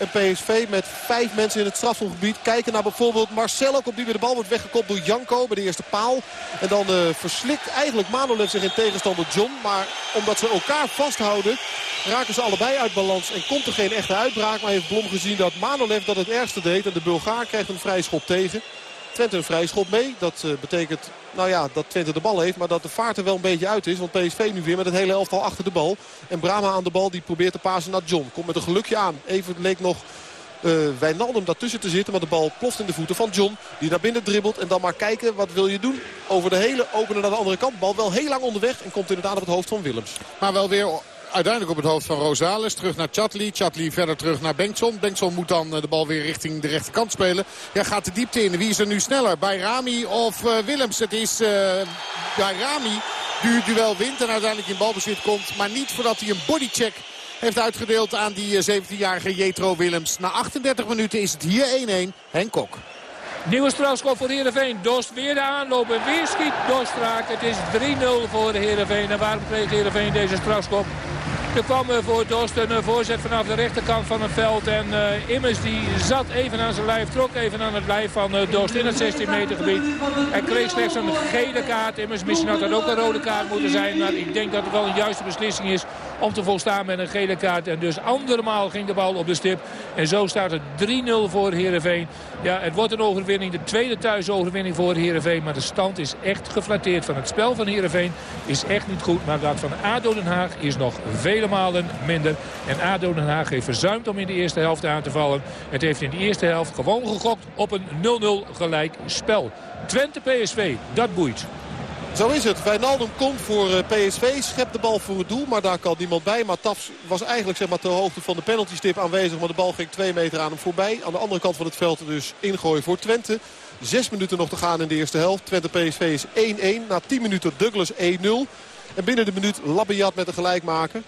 En PSV met vijf mensen in het strafschopgebied. Kijken naar bijvoorbeeld Marcelo. Op die weer de bal wordt weggekopt door Janko bij de eerste paal. En dan uh, verslikt eigenlijk Manolev zich in tegenstander John. Maar omdat ze elkaar vasthouden raken ze allebei uit balans. En komt er geen echte uitbraak. Maar heeft Blom gezien dat Manolev dat het ergste deed. En de Bulgaar krijgt een vrije schop tegen. Twente een vrije schop mee. Dat uh, betekent nou ja, dat Twente de bal heeft. Maar dat de vaart er wel een beetje uit is. Want PSV nu weer met het hele elftal achter de bal. En Brama aan de bal die probeert te pasen naar John. Komt met een gelukje aan. Even leek nog uh, Wijnaldum daartussen te zitten. Maar de bal ploft in de voeten van John. Die naar binnen dribbelt. En dan maar kijken wat wil je doen. Over de hele openen naar de andere kant. Bal wel heel lang onderweg. En komt inderdaad op het hoofd van Willems. Maar wel weer uiteindelijk op het hoofd van Rosales. Terug naar Chatli. Chatli verder terug naar Bengtson. Bengtson moet dan de bal weer richting de rechterkant spelen. Ja, gaat de diepte in. Wie is er nu sneller? Bij Rami of uh, Willems? Het is uh, bij Rami die het duel wint en uiteindelijk in balbezit komt. Maar niet voordat hij een bodycheck heeft uitgedeeld aan die 17-jarige Jetro Willems. Na 38 minuten is het hier 1-1. Henk Kok. Nieuwe strafschop voor Heerenveen. Dost weer de aanloop en weer schiet Dost raak. Het is 3-0 voor Heerenveen. En waarom kreeg Heerenveen deze strafschop? Er kwam voor Dost een voorzet vanaf de rechterkant van het veld. En uh, Immers die zat even aan zijn lijf, trok even aan het lijf van Dost in het 16 meter gebied. Hij kreeg slechts een gele kaart. Immers misschien had dat ook een rode kaart moeten zijn. Maar ik denk dat het wel een juiste beslissing is om te volstaan met een gele kaart. En dus andermaal ging de bal op de stip. En zo staat het 3-0 voor Heerenveen. Ja, het wordt een overwinning. De tweede thuisoverwinning voor Heerenveen. Maar de stand is echt geflatteerd. Van het spel van Heerenveen is echt niet goed. Maar dat van ADO Den Haag is nog vele malen minder. En ADO Den Haag heeft verzuimd om in de eerste helft aan te vallen. Het heeft in de eerste helft gewoon gegokt op een 0-0 gelijk spel. Twente PSV, dat boeit. Zo is het. Wijnaldum komt voor PSV. Schept de bal voor het doel. Maar daar kan niemand bij. Maar Tafs was eigenlijk zeg maar, ter hoogte van de penaltystip aanwezig. Maar de bal ging twee meter aan hem voorbij. Aan de andere kant van het veld dus ingooien voor Twente. Zes minuten nog te gaan in de eerste helft. Twente PSV is 1-1. Na 10 minuten Douglas 1-0. En binnen de minuut Labiat met een gelijkmaker.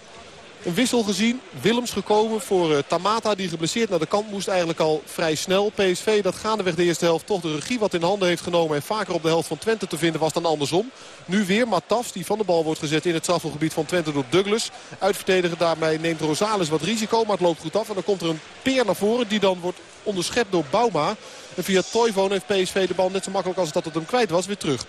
Een wissel gezien. Willems gekomen voor uh, Tamata die geblesseerd naar de kant moest eigenlijk al vrij snel. PSV dat gaandeweg de eerste helft toch de regie wat in handen heeft genomen. En vaker op de helft van Twente te vinden was dan andersom. Nu weer Matafs die van de bal wordt gezet in het strafgebied van Twente door Douglas. Uitverdediger daarmee neemt Rosales wat risico maar het loopt goed af. En dan komt er een peer naar voren die dan wordt onderschept door Bauma. En via Toivonen heeft PSV de bal net zo makkelijk als dat het hem kwijt was weer terug.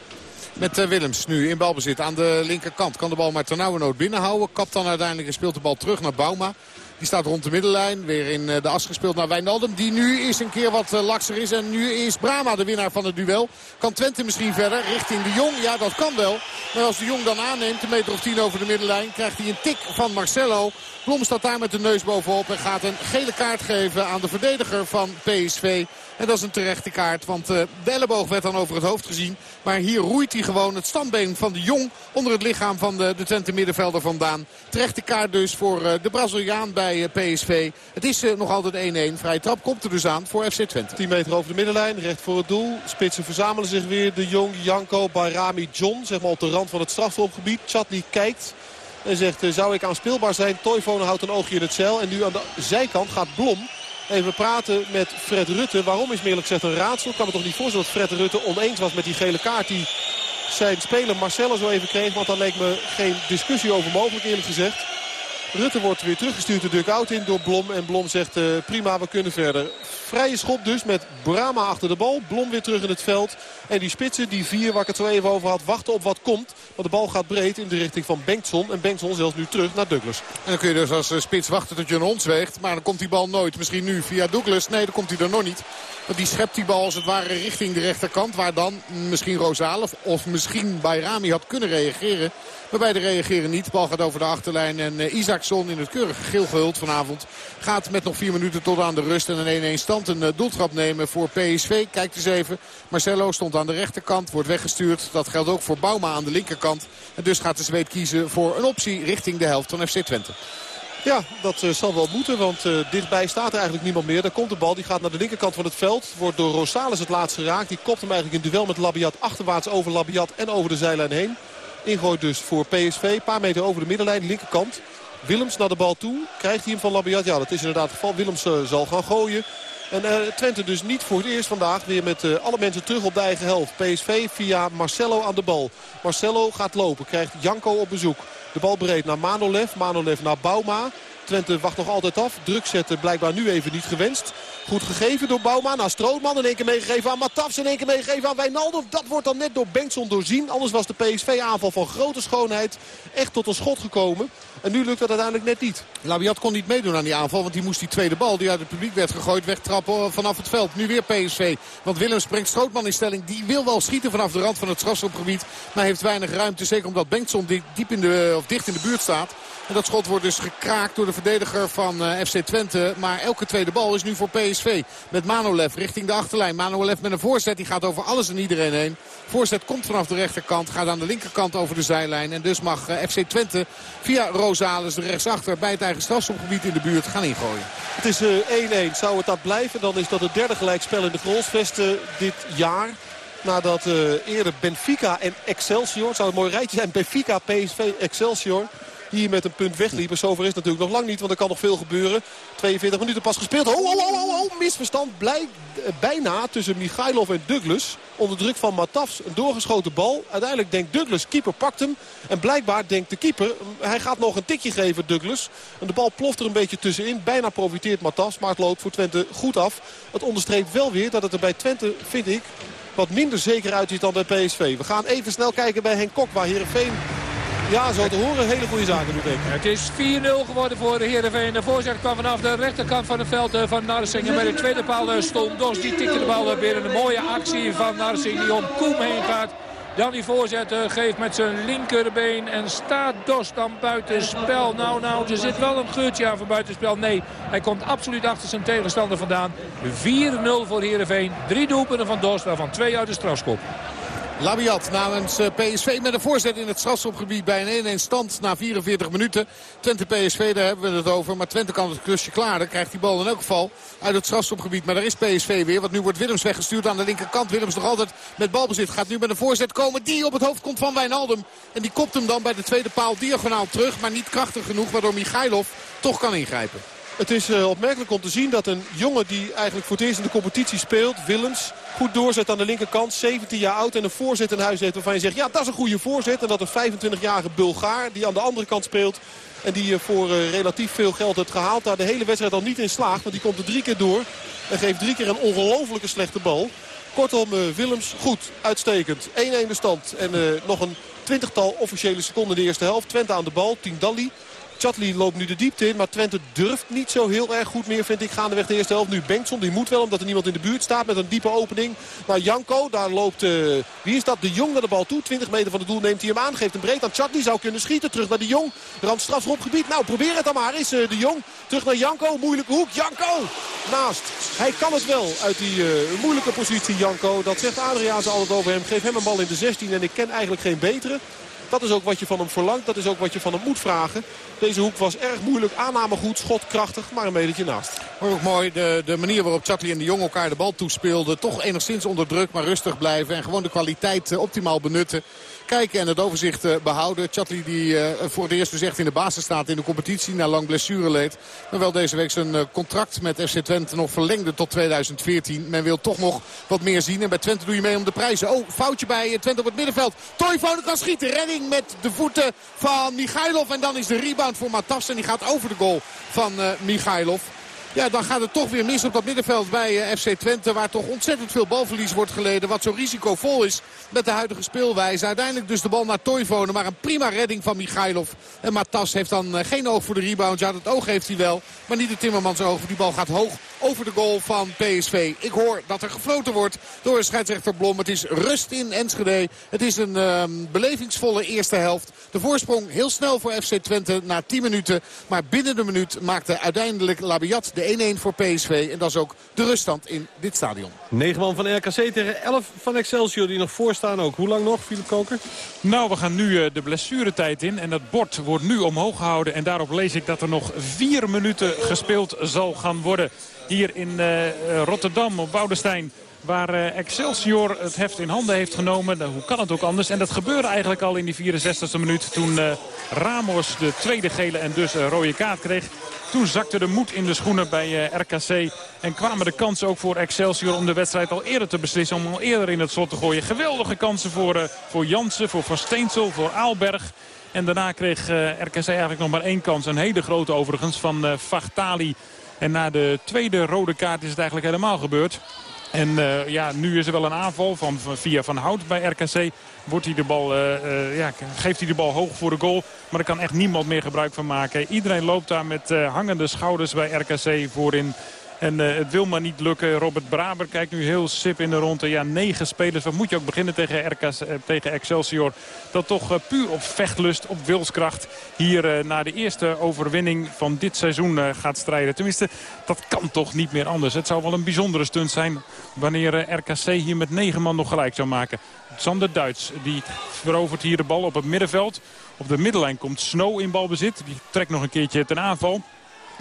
Met uh, Willems nu in balbezit aan de linkerkant. Kan de bal maar ternauwernood binnenhouden. Kapt dan uiteindelijk en speelt de bal terug naar Bauma. Die staat rond de middenlijn. Weer in de as gespeeld naar Wijnaldum. Die nu eens een keer wat lakser is. En nu is Brama de winnaar van het duel. Kan Twente misschien verder richting de Jong? Ja, dat kan wel. Maar als de Jong dan aanneemt, een meter of tien over de middenlijn... krijgt hij een tik van Marcelo. Blom staat daar met de neus bovenop en gaat een gele kaart geven aan de verdediger van PSV. En dat is een terechte kaart, want de elleboog werd dan over het hoofd gezien. Maar hier roeit hij gewoon het standbeen van de Jong onder het lichaam van de, de Twente middenvelder vandaan. Terechte kaart dus voor de Braziliaan bij PSV. Het is nog altijd 1-1. Vrije trap komt er dus aan voor FC Twente. 10 meter over de middenlijn, recht voor het doel. Spitsen verzamelen zich weer. De Jong, Janko, Bayrami, John. Zeg maar op de rand van het strafschopgebied. Chatli kijkt en zegt zou ik aanspeelbaar zijn. Toivonen houdt een oogje in het cel. En nu aan de zijkant gaat Blom even praten met Fred Rutte. Waarom is eerlijk gezegd een raadsel. Ik kan me toch niet voorstellen dat Fred Rutte oneens was met die gele kaart die zijn speler Marcelo zo even kreeg. Want dan leek me geen discussie over mogelijk eerlijk gezegd. Rutte wordt weer teruggestuurd de dugout in door Blom. En Blom zegt uh, prima, we kunnen verder. Vrije schop dus met Brama achter de bal. Blom weer terug in het veld. En die spitsen, die vier waar ik het zo even over had, wachten op wat komt. Want de bal gaat breed in de richting van Bengtson. En Bengtson zelfs nu terug naar Douglas. En dan kun je dus als spits wachten tot je een hond zweegt. Maar dan komt die bal nooit. Misschien nu via Douglas. Nee, dan komt hij er nog niet. Want die schept die bal als het ware richting de rechterkant. Waar dan misschien Rosales of misschien Bayrami had kunnen reageren. Maar beide reageren niet. Bal gaat over de achterlijn en Isaac Isaacson in het keurige geel gehuld vanavond. Gaat met nog vier minuten tot aan de rust en een 1-1 stand een doeltrap nemen voor PSV. Kijkt eens even. Marcelo stond aan de rechterkant, wordt weggestuurd. Dat geldt ook voor Bauma aan de linkerkant. En dus gaat de Zweed kiezen voor een optie richting de helft van FC Twente. Ja, dat uh, zal wel moeten, want uh, dichtbij staat er eigenlijk niemand meer. Daar komt de bal, die gaat naar de linkerkant van het veld. Wordt door Rosales het laatst geraakt. Die kopt hem eigenlijk in duel met Labiat achterwaarts over Labiat en over de zijlijn heen. Ingooit dus voor PSV, een paar meter over de middenlijn, linkerkant. Willems naar de bal toe. Krijgt hij hem van Labiat? Ja, dat is inderdaad het geval. Willems uh, zal gaan gooien. En Twente dus niet voor het eerst vandaag weer met alle mensen terug op de eigen helft. PSV via Marcelo aan de bal. Marcelo gaat lopen, krijgt Janko op bezoek. De bal breed naar Manolev. Manolev naar Bauma. Twente wacht nog altijd af. Druk zetten blijkbaar nu even niet gewenst. Goed gegeven door Bouma naar Strootman. In één keer meegegeven aan Matafs. In één keer meegegeven aan Wijnaldum. Dat wordt dan net door Bengtson doorzien. Anders was de PSV-aanval van grote schoonheid echt tot een schot gekomen. En nu lukt dat uiteindelijk net niet. Labiat kon niet meedoen aan die aanval. Want die moest die tweede bal die uit het publiek werd gegooid wegtrappen vanaf het veld. Nu weer PSV. Want Willem brengt Strootman in stelling. Die wil wel schieten vanaf de rand van het strafschopgebied. Maar heeft weinig ruimte. Zeker omdat Bengtson diep in de, of dicht in de buurt staat. En dat schot wordt dus gekraakt door de verdediger van eh, FC Twente. Maar elke tweede bal is nu voor PSV. Met Manolev richting de achterlijn. Manolev met een voorzet. Die gaat over alles en iedereen heen. Voorzet komt vanaf de rechterkant. Gaat aan de linkerkant over de zijlijn. En dus mag uh, FC Twente via Rosales de rechtsachter bij het eigen strafschopgebied in de buurt gaan ingooien. Het is 1-1. Uh, Zou het dat blijven? Dan is dat het derde gelijkspel in de Grolsvesten dit jaar. Nadat eerder Benfica en Excelsior, het zou een mooi rijtje zijn, Benfica, PSV, Excelsior hier met een punt wegliepen. Zover is natuurlijk nog lang niet, want er kan nog veel gebeuren. 42 minuten pas gespeeld. Oh, oh, oh, oh, oh. misverstand. Blij, eh, bijna tussen Michailov en Douglas. Onder druk van Matafs een doorgeschoten bal. Uiteindelijk denkt Douglas, keeper pakt hem. En blijkbaar denkt de keeper, hij gaat nog een tikje geven Douglas. En de bal ploft er een beetje tussenin. Bijna profiteert Matafs, maar het loopt voor Twente goed af. Het onderstreept wel weer dat het er bij Twente, vind ik, wat minder zeker uitziet dan bij PSV. We gaan even snel kijken bij Henk Kok, waar Heerenveen ja, zo te horen. Hele goede zaken doet ik. Het is 4-0 geworden voor de Heerenveen. De voorzet kwam vanaf de rechterkant van het veld eh, van Narsing. En bij de tweede paal eh, stond Dos. Die tikte de bal weer. Een mooie actie van Narsing die om Koem heen gaat. Dan die voorzet eh, geeft met zijn linkerbeen. En staat Dos dan buitenspel. Nou, nou, er zit wel een geurtje aan van buitenspel. Nee, hij komt absoluut achter zijn tegenstander vandaan. 4-0 voor Heerenveen. Drie doelpunten van Dos, waarvan twee uit de strafschop. Labiat namens eh, PSV met een voorzet in het strafschopgebied bij een 1-1 stand na 44 minuten. Twente PSV, daar hebben we het over. Maar Twente kan het klusje klaar. Dan krijgt die bal in elk geval uit het strafschopgebied. Maar daar is PSV weer. Want nu wordt Willems weggestuurd aan de linkerkant. Willems nog altijd met balbezit. Gaat nu met een voorzet komen die op het hoofd komt van Wijnaldum. En die kopt hem dan bij de tweede paal diagonaal terug. Maar niet krachtig genoeg waardoor Michailov toch kan ingrijpen. Het is uh, opmerkelijk om te zien dat een jongen die eigenlijk voor het eerst in de competitie speelt, Willems, goed doorzet aan de linkerkant. 17 jaar oud en een voorzet in huis heeft waarvan je zegt, ja dat is een goede voorzet. En dat een 25-jarige Bulgaar die aan de andere kant speelt en die uh, voor uh, relatief veel geld heeft gehaald, daar de hele wedstrijd al niet in slaagt. Want die komt er drie keer door en geeft drie keer een ongelofelijke slechte bal. Kortom, Willems goed, uitstekend. 1-1 de stand en nog een twintigtal officiële seconden in de eerste helft. Twente aan de bal, Dalli. Chatli loopt nu de diepte in. Maar Twente durft niet zo heel erg goed meer, vind ik, gaandeweg de eerste helft. Nu Bengtson, die moet wel, omdat er niemand in de buurt staat met een diepe opening. Maar Janko, daar loopt, uh, wie is dat? De Jong naar de bal toe. 20 meter van het doel neemt hij hem aan. Geeft een breed aan Chatli, zou kunnen schieten. Terug naar de Jong. Rand strafschopgebied. Nou, probeer het dan maar. Is uh, de Jong. Terug naar Janko. Moeilijke hoek. Janko! Naast. Hij kan het wel uit die uh, moeilijke positie, Janko. Dat zegt Adriaan altijd over hem. Geef hem een bal in de 16 en ik ken eigenlijk geen betere. Dat is ook wat je van hem verlangt. Dat is ook wat je van hem moet vragen. Deze hoek was erg moeilijk. Aanname goed, schot krachtig, maar een metertje naast. ook mooi de, de manier waarop Chatli en de Jong elkaar de bal toespeelden. Toch enigszins onder druk, maar rustig blijven. En gewoon de kwaliteit eh, optimaal benutten kijken en het overzicht eh, behouden. Chatli die uh, voor het eerst dus echt in de basis staat in de competitie na lang blessureleed. Maar wel deze week zijn contract met FC Twente nog verlengde tot 2014. Men wil toch nog wat meer zien. En bij Twente doe je mee om de prijzen. Oh, foutje bij Twente op het middenveld. Toivonen kan schieten. Redding met de voeten van Michailov. En dan is de rebound voor Matas. En die gaat over de goal van Michailov. Ja, dan gaat het toch weer mis op dat middenveld bij FC Twente. Waar toch ontzettend veel balverlies wordt geleden. Wat zo risicovol is met de huidige speelwijze. Uiteindelijk dus de bal naar Toivonen. Maar een prima redding van Michailov. En Matas heeft dan geen oog voor de rebound. Ja, het oog heeft hij wel. Maar niet de Timmermans oog. Die bal gaat hoog over de goal van PSV. Ik hoor dat er gefloten wordt door scheidsrechter Blom. Het is rust in Enschede. Het is een uh, belevingsvolle eerste helft. De voorsprong heel snel voor FC Twente na 10 minuten. Maar binnen de minuut maakte uiteindelijk Labiat de 1-1 voor PSV. En dat is ook de ruststand in dit stadion. 9 man van RKC tegen 11 van Excelsior die nog voorstaan ook. Hoe lang nog, Philip Koker? Nou, we gaan nu uh, de blessuretijd in. En dat bord wordt nu omhoog gehouden. En daarop lees ik dat er nog 4 minuten gespeeld zal gaan worden. Hier in uh, Rotterdam op Boudestein. Waar uh, Excelsior het heft in handen heeft genomen. Nou, hoe kan het ook anders? En dat gebeurde eigenlijk al in die 64e minuut. Toen uh, Ramos de tweede gele en dus rode kaart kreeg. Toen zakte de moed in de schoenen bij RKC. En kwamen de kansen ook voor Excelsior om de wedstrijd al eerder te beslissen. Om al eerder in het slot te gooien. Geweldige kansen voor, voor Jansen, voor Van Steensel, voor Aalberg. En daarna kreeg RKC eigenlijk nog maar één kans. Een hele grote overigens van Vachtali. En na de tweede rode kaart is het eigenlijk helemaal gebeurd. En uh, ja, nu is er wel een aanval van, via Van Hout bij RKC. Wordt hij de bal, uh, uh, ja, geeft hij de bal hoog voor de goal. Maar er kan echt niemand meer gebruik van maken. Iedereen loopt daar met hangende schouders bij RKC voorin. En uh, het wil maar niet lukken. Robert Braber kijkt nu heel sip in de ronde. Ja, negen spelers. Wat moet je ook beginnen tegen, RK, uh, tegen Excelsior. Dat toch uh, puur op vechtlust, op wilskracht... hier na de eerste overwinning van dit seizoen gaat strijden. Tenminste, dat kan toch niet meer anders. Het zou wel een bijzondere stunt zijn... wanneer RKC hier met negen man nog gelijk zou maken. Sander Duits, die verovert hier de bal op het middenveld. Op de middenlijn komt Snow in balbezit. Die trekt nog een keertje ten aanval.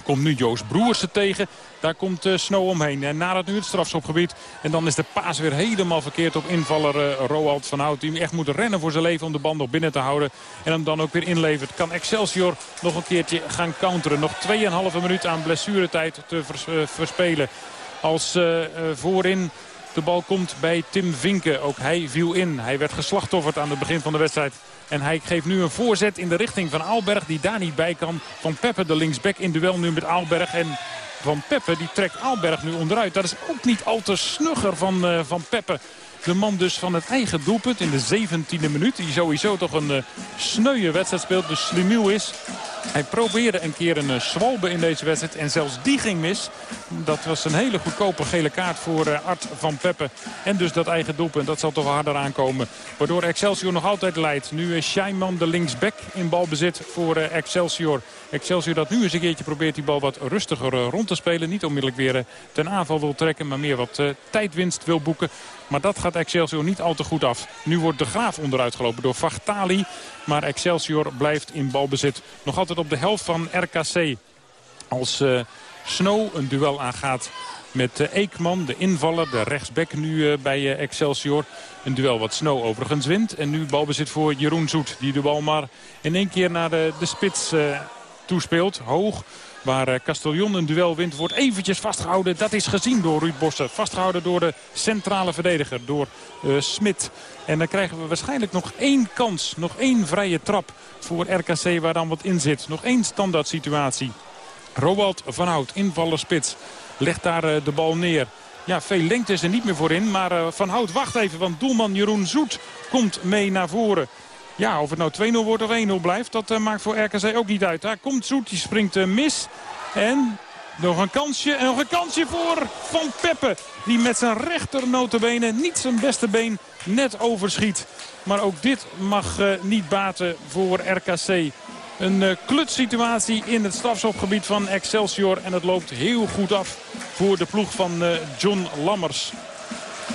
Komt nu Joost Broers er tegen. Daar komt Snow omheen. En nadert nu het strafschopgebied. En dan is de paas weer helemaal verkeerd op invaller uh, Roald van Hout. Die echt moet rennen voor zijn leven om de band nog binnen te houden. En hem dan ook weer inlevert. Kan Excelsior nog een keertje gaan counteren. Nog 2,5 minuut aan blessuretijd te uh, verspelen. Als voorin de bal komt bij Tim Vinken. Ook hij viel in. Hij werd geslachtofferd aan het begin van de wedstrijd. En hij geeft nu een voorzet in de richting van Aalberg die daar niet bij kan. Van Peppe de linksback in duel nu met Aalberg. En Van Peppe die trekt Aalberg nu onderuit. Dat is ook niet al te snugger van, uh, van Peppe. De man dus van het eigen doelpunt in de 17e minuut. Die sowieso toch een uh, sneuwe wedstrijd speelt. Dus Slimiel is. Hij probeerde een keer een uh, zwalbe in deze wedstrijd. En zelfs die ging mis. Dat was een hele goedkope gele kaart voor uh, Art van Peppe. En dus dat eigen doelpunt. Dat zal toch wel harder aankomen. Waardoor Excelsior nog altijd leidt. Nu is Scheinman de linksback in balbezit voor uh, Excelsior. Excelsior dat nu eens een keertje probeert die bal wat rustiger rond te spelen. Niet onmiddellijk weer ten aanval wil trekken. Maar meer wat tijdwinst wil boeken. Maar dat gaat Excelsior niet al te goed af. Nu wordt de Graaf onderuit gelopen door Vachtali. Maar Excelsior blijft in balbezit. Nog altijd op de helft van RKC. Als uh, Snow een duel aangaat met uh, Eekman, de invaller, de rechtsback nu uh, bij Excelsior. Een duel wat Snow overigens wint. En nu balbezit voor Jeroen Zoet. Die de bal maar in één keer naar de, de spits toespeelt. Hoog. Waar Castellon een duel wint, wordt eventjes vastgehouden. Dat is gezien door Ruud Bossen. Vastgehouden door de centrale verdediger, door Smit. En dan krijgen we waarschijnlijk nog één kans. Nog één vrije trap voor RKC waar dan wat in zit. Nog één standaard situatie. Roald van Hout, invaller spits. Legt daar uh, de bal neer. Ja, veel lengte is er niet meer voor in. Maar uh, Van Hout wacht even, want doelman Jeroen Zoet komt mee naar voren. Ja, of het nou 2-0 wordt of 1-0 blijft, dat uh, maakt voor RKC ook niet uit. Daar komt Zoet, die springt mis. En nog een kansje en nog een kansje voor Van Peppe. Die met zijn rechter notabene, niet zijn beste been, net overschiet. Maar ook dit mag uh, niet baten voor RKC. Een uh, klutsituatie in het strafschopgebied van Excelsior. En het loopt heel goed af voor de ploeg van uh, John Lammers.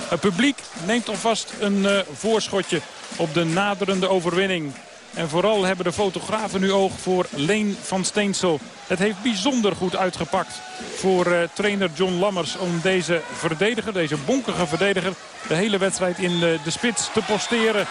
Het publiek neemt alvast een voorschotje op de naderende overwinning. En vooral hebben de fotografen nu oog voor Leen van Steensel. Het heeft bijzonder goed uitgepakt voor uh, trainer John Lammers... om deze verdediger, deze bonkige verdediger... de hele wedstrijd in de, de spits te posteren.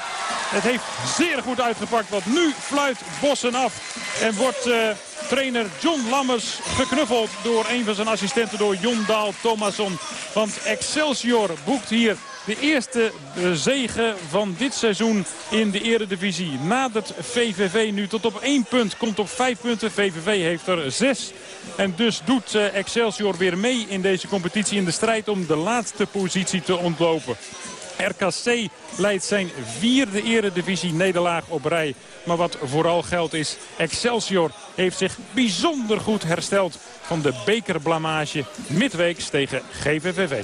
Het heeft zeer goed uitgepakt, want nu fluit Bossen af. En wordt uh, trainer John Lammers geknuffeld door een van zijn assistenten, door Jon Daal Thomasson. Want Excelsior boekt hier de eerste zege van dit seizoen in de eredivisie. Nadert VVV nu tot op één punt, komt op vijf punten. VVV heeft er zes. En dus doet eh, Excelsior weer mee in deze competitie in de strijd om de laatste positie te ontlopen. RKC leidt zijn vierde eredivisie nederlaag op rij. Maar wat vooral geldt is, Excelsior heeft zich bijzonder goed hersteld van de bekerblamage midweeks tegen GVVV.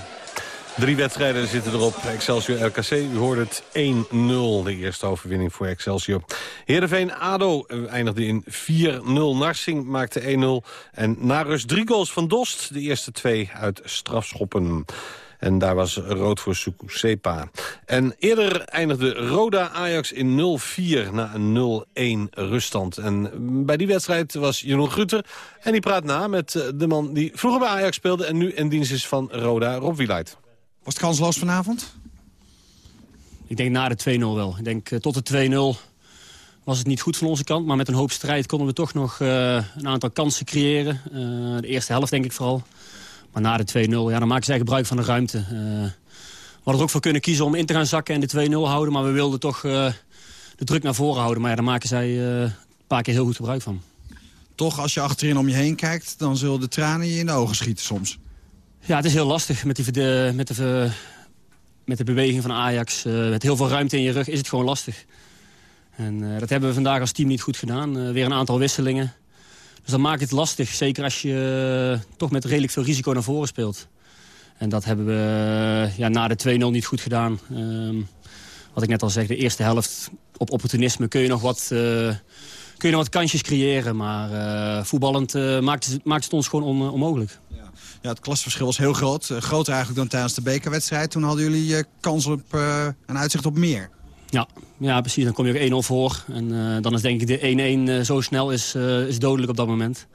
Drie wedstrijden zitten erop. Excelsior RKC, u hoorde het 1-0. De eerste overwinning voor Excelsior. Heerenveen-ADO eindigde in 4-0. Narsing maakte 1-0. En na rust drie goals van Dost. De eerste twee uit strafschoppen. En daar was rood voor Sukusepa. En eerder eindigde Roda Ajax in 0-4 na een 0-1 ruststand. En bij die wedstrijd was Jeroen Grutter. En die praat na met eh, de man die vroeger bij Ajax speelde... en nu in dienst is van Roda, Rob Wieluid. Was het kansloos vanavond? Ik denk na de 2-0 wel. Ik denk uh, tot de 2-0 was het niet goed van onze kant. Maar met een hoop strijd konden we toch nog uh, een aantal kansen creëren. Uh, de eerste helft denk ik vooral. Maar na de 2-0, ja, dan maken zij gebruik van de ruimte. Uh, we hadden er ook voor kunnen kiezen om in te gaan zakken en de 2-0 houden. Maar we wilden toch de druk naar voren houden. Maar ja, daar maken zij een paar keer heel goed gebruik van. Toch, als je achterin om je heen kijkt... dan zullen de tranen je in de ogen schieten soms. Ja, het is heel lastig met, die, de, met, de, met de beweging van Ajax. Uh, met heel veel ruimte in je rug is het gewoon lastig. En uh, dat hebben we vandaag als team niet goed gedaan. Uh, weer een aantal wisselingen. Dus dat maakt het lastig. Zeker als je toch met redelijk veel risico naar voren speelt. En dat hebben we ja, na de 2-0 niet goed gedaan. Ehm, wat ik net al zeg, de eerste helft op opportunisme kun je nog wat, kun je nog wat kansjes creëren. Maar voetballend maakt, het, maakt het ons gewoon on, onmogelijk. Ja. Het klasverschil was heel groot. Uh, groter eigenlijk dan tijdens de bekerwedstrijd. Toen hadden jullie uh, kans op uh, een uitzicht op meer. Ja, ja, precies. Dan kom je ook 1-0 voor. En dan is denk ik de 1-1 zo snel is, is dodelijk op dat moment.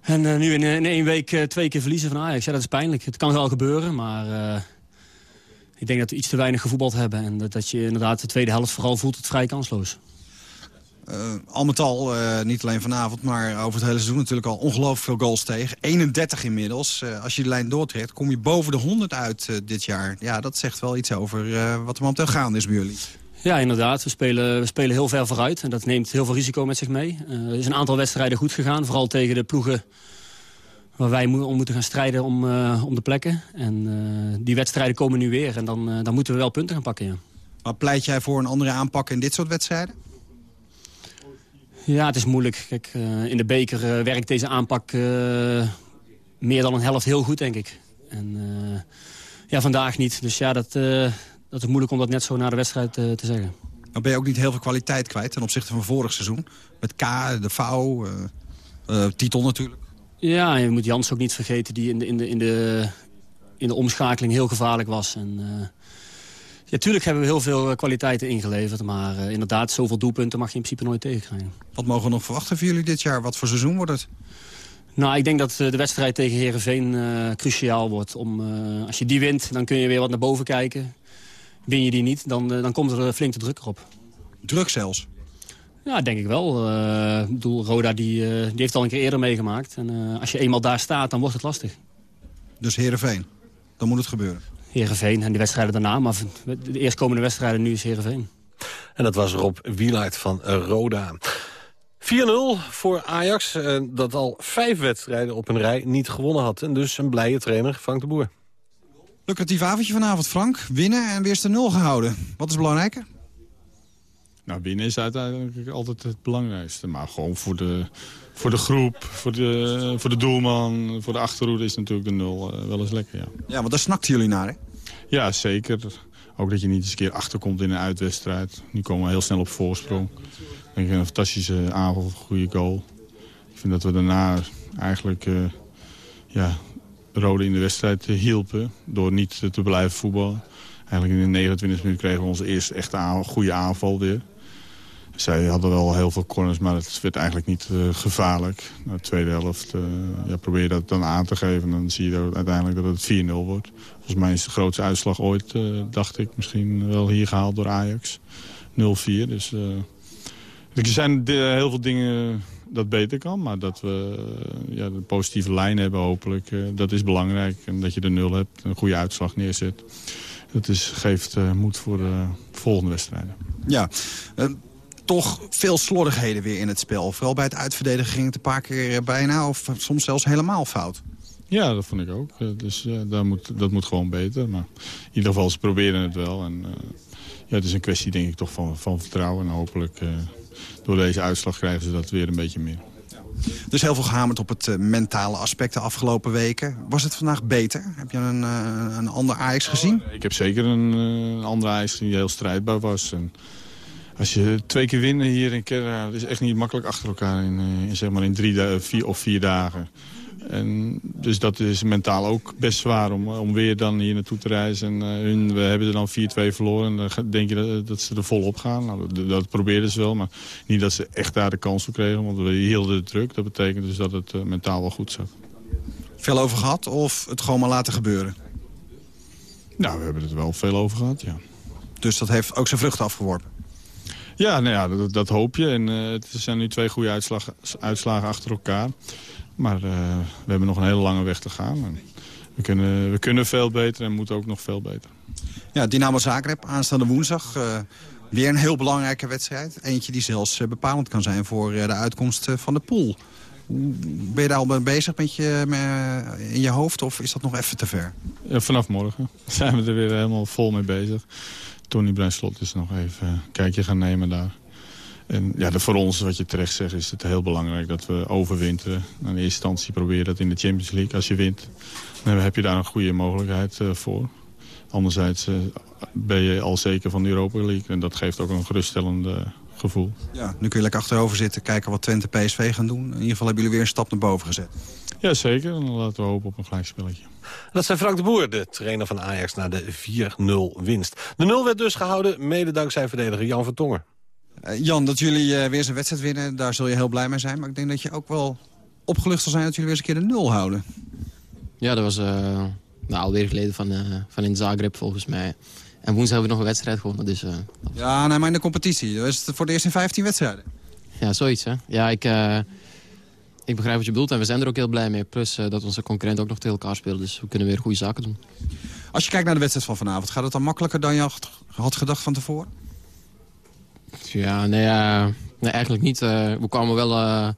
En nu in, in één week twee keer verliezen van Ajax. Ja, dat is pijnlijk. Het kan wel gebeuren, maar... ik denk dat we iets te weinig gevoetbald hebben. En dat, dat je inderdaad de tweede helft vooral voelt het vrij kansloos. Uh, al met al, uh, niet alleen vanavond, maar over het hele seizoen natuurlijk al ongelooflijk veel goals tegen. 31 inmiddels. Uh, als je de lijn doortrekt, kom je boven de 100 uit dit jaar. Ja, dat zegt wel iets over wat er momenteel gaande is bij jullie. Ja, inderdaad. We spelen, we spelen heel ver vooruit. En dat neemt heel veel risico met zich mee. er is een aantal wedstrijden goed gegaan. Vooral tegen de ploegen waar wij mo moeten gaan strijden om, om de plekken. En die wedstrijden komen nu weer. En dan, dan moeten we wel punten gaan pakken, ja. Maar pleit jij voor een andere aanpak in dit soort wedstrijden? Ja, het is moeilijk. Kijk, uh, in de beker uh, werkt deze aanpak uh, meer dan een helft heel goed, denk ik. En ja, vandaag niet. Dus ja, dat, dat is moeilijk om dat net zo na de wedstrijd te zeggen. Maar ben je ook niet heel veel kwaliteit kwijt ten opzichte van vorig seizoen? Met K, de V, titel natuurlijk. Ja, je moet Jans ook niet vergeten die in de, in de, in de, in de omschakeling heel gevaarlijk was. En, ja, tuurlijk hebben we heel veel kwaliteiten ingeleverd. Maar uh, inderdaad, zoveel doelpunten mag je in principe nooit tegenkrijgen. Wat mogen we nog verwachten voor jullie dit jaar? Wat voor seizoen wordt het? Nou, ik denk dat de wedstrijd tegen Herenveen uh, cruciaal wordt. Om, uh, als je die wint, dan kun je weer wat naar boven kijken. Win je die niet, dan, dan komt er flink de druk erop. Druk zelfs? Ja, denk ik wel. Ik bedoel, Roda die, die heeft al een keer eerder meegemaakt. En als je eenmaal daar staat, dan wordt het lastig. Dus Herenveen, dan moet het gebeuren? Heerenveen en de wedstrijden daarna. Maar de eerstkomende wedstrijden nu is Heerenveen. En dat was Rob Wieluid van Roda. 4-0 voor Ajax, eh, dat al vijf wedstrijden op een rij niet gewonnen had. En dus een blije trainer, Frank de Boer. Lucratief avondje vanavond, Frank. Winnen en weer de nul gehouden. Wat is belangrijker? Nou, winnen is uiteindelijk altijd het belangrijkste. Maar gewoon voor de, voor de groep, voor de, voor de doelman, voor de achterhoede is natuurlijk de nul uh, wel eens lekker, ja. Ja, want daar snakten jullie naar, hè? Ja, zeker. Ook dat je niet eens een keer achterkomt in een uitwedstrijd. Nu komen we heel snel op voorsprong. Denk een fantastische een goede goal. Ik vind dat we daarna eigenlijk uh, ja, rode in de wedstrijd hielpen. Door niet te blijven voetballen. Eigenlijk in de 29 minuten kregen we onze eerste echte goede aanval weer. Zij hadden wel heel veel corners, maar het werd eigenlijk niet uh, gevaarlijk. Na de tweede helft uh, ja, probeer je dat dan aan te geven. En dan zie je uiteindelijk dat het 4-0 wordt. Volgens mij is de grootste uitslag ooit, uh, dacht ik, misschien wel hier gehaald door Ajax. 0-4. Dus er zijn heel veel dingen dat beter kan. Maar dat we ja, een positieve lijn hebben hopelijk. dat is belangrijk. En dat je de nul hebt, een goede uitslag neerzet. Dat is, geeft moed voor de volgende wedstrijden. Ja, toch veel slordigheden weer in het spel. Vooral bij het uitverdedigen ging het een paar keer bijna of soms zelfs helemaal fout. Ja, dat vond ik ook. Dus uh, daar moet, dat moet gewoon beter. Maar in ieder geval, ze proberen het wel. En, uh, ja, het is een kwestie denk ik toch van, van vertrouwen. En hopelijk uh, door deze uitslag krijgen ze dat weer een beetje meer. Dus heel veel gehamerd op het mentale aspect de afgelopen weken. Was het vandaag beter? Heb je een, een ander Ajax gezien? Ik heb zeker een, een andere Ajax die heel strijdbaar was. En als je twee keer winnen hier in Kerra, dat is echt niet makkelijk achter elkaar in, in, zeg maar in drie, vier of vier dagen. En dus dat is mentaal ook best zwaar om, om weer dan hier naartoe te reizen. En, uh, hun, we hebben er dan 4-2 verloren. En dan denk je dat, dat, ze er volop gaan. Nou, dat, dat probeerden ze wel, maar niet dat ze echt daar de kans voor kregen. Want we hielden de druk. Dat betekent dus dat het uh, mentaal wel goed zat. Veel over gehad of het gewoon maar laten gebeuren? Nou, we hebben het wel veel over gehad, ja. Dus dat heeft ook zijn vruchten afgeworpen? Ja, nou ja dat, dat hoop je. En uh, het zijn nu twee goede uitslag, uitslagen achter elkaar. Maar uh, we hebben nog een hele lange weg te gaan. En we, kunnen, we kunnen veel beter en moeten ook nog veel beter. Ja, Dynamo Zagreb aanstaande woensdag. Uh, weer een heel belangrijke wedstrijd. Eentje die zelfs uh, bepalend kan zijn voor de uitkomst van de pool. Ben je daar al bezig met je, met, in je hoofd of is dat nog even te ver? Ja, vanaf morgen zijn we er weer helemaal vol mee bezig. Tony Bruinslot is nog even een kijkje gaan nemen daar. En ja, voor ons, wat je terecht zegt, is het heel belangrijk dat we overwinteren. In eerste instantie proberen dat in de Champions League. Als je wint, dan heb je daar een goede mogelijkheid uh, voor. Anderzijds uh, ben je al zeker van de Europa League. En dat geeft ook een geruststellend uh, gevoel. Ja, nu kun je lekker achterover zitten, kijken wat Twente PSV gaan doen. In ieder geval hebben jullie weer een stap naar boven gezet. Ja, zeker. En dan laten we hopen op een gelijkspelletje. Dat zijn Frank de Boer, de trainer van Ajax, na de 4-0 winst. De 0 werd dus gehouden, mede dankzij verdediger Jan Vertongen. Uh, Jan, dat jullie uh, weer zijn wedstrijd winnen, daar zul je heel blij mee zijn. Maar ik denk dat je ook wel opgelucht zal zijn dat jullie weer eens een keer de nul houden. Ja, dat was uh, nou, alweer geleden van, van in Zagreb volgens mij. En woensdag hebben we nog een wedstrijd gewonnen. Dus, ja, nee, maar in de competitie. Dat is het voor de eerste in 15 wedstrijden. Ja, zoiets hè. Ja, ik, ik begrijp wat je bedoelt en we zijn er ook heel blij mee. Plus dat onze concurrenten ook nog tegen elkaar spelen. Dus we kunnen weer goede zaken doen. Als je kijkt naar de wedstrijd van vanavond, gaat het dan makkelijker dan je had gedacht van tevoren? Ja, nee, uh, nee eigenlijk niet. Uh, we kwamen wel uh,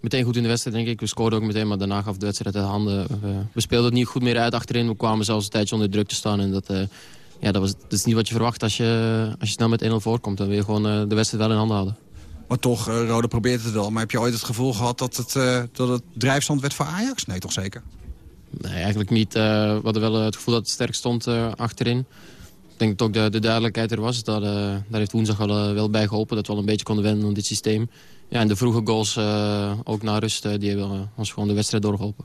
meteen goed in de wedstrijd, denk ik. We scoorden ook meteen, maar daarna gaf de wedstrijd uit handen. We, we, speelden het niet goed meer uit achterin. We kwamen zelfs een tijdje onder druk te staan. En dat, ja, dat, was, dat is niet wat je verwacht als je, als je snel met 1-0 voorkomt. Dan wil je gewoon de wedstrijd wel in handen houden. Maar toch, Rode probeert het wel. Maar heb je ooit het gevoel gehad dat het, dat het drijfstand werd voor Ajax? Nee, toch zeker? Nee, eigenlijk niet. we hadden wel het gevoel dat het sterk stond achterin. Ik denk dat ook de, de duidelijkheid er was. Dat, uh, daar heeft woensdag wel, uh, wel bij geholpen. Dat we al een beetje konden wennen aan dit systeem. Ja, en de vroege goals, uh, ook na rust, die hebben ons gewoon de wedstrijd doorgeholpen.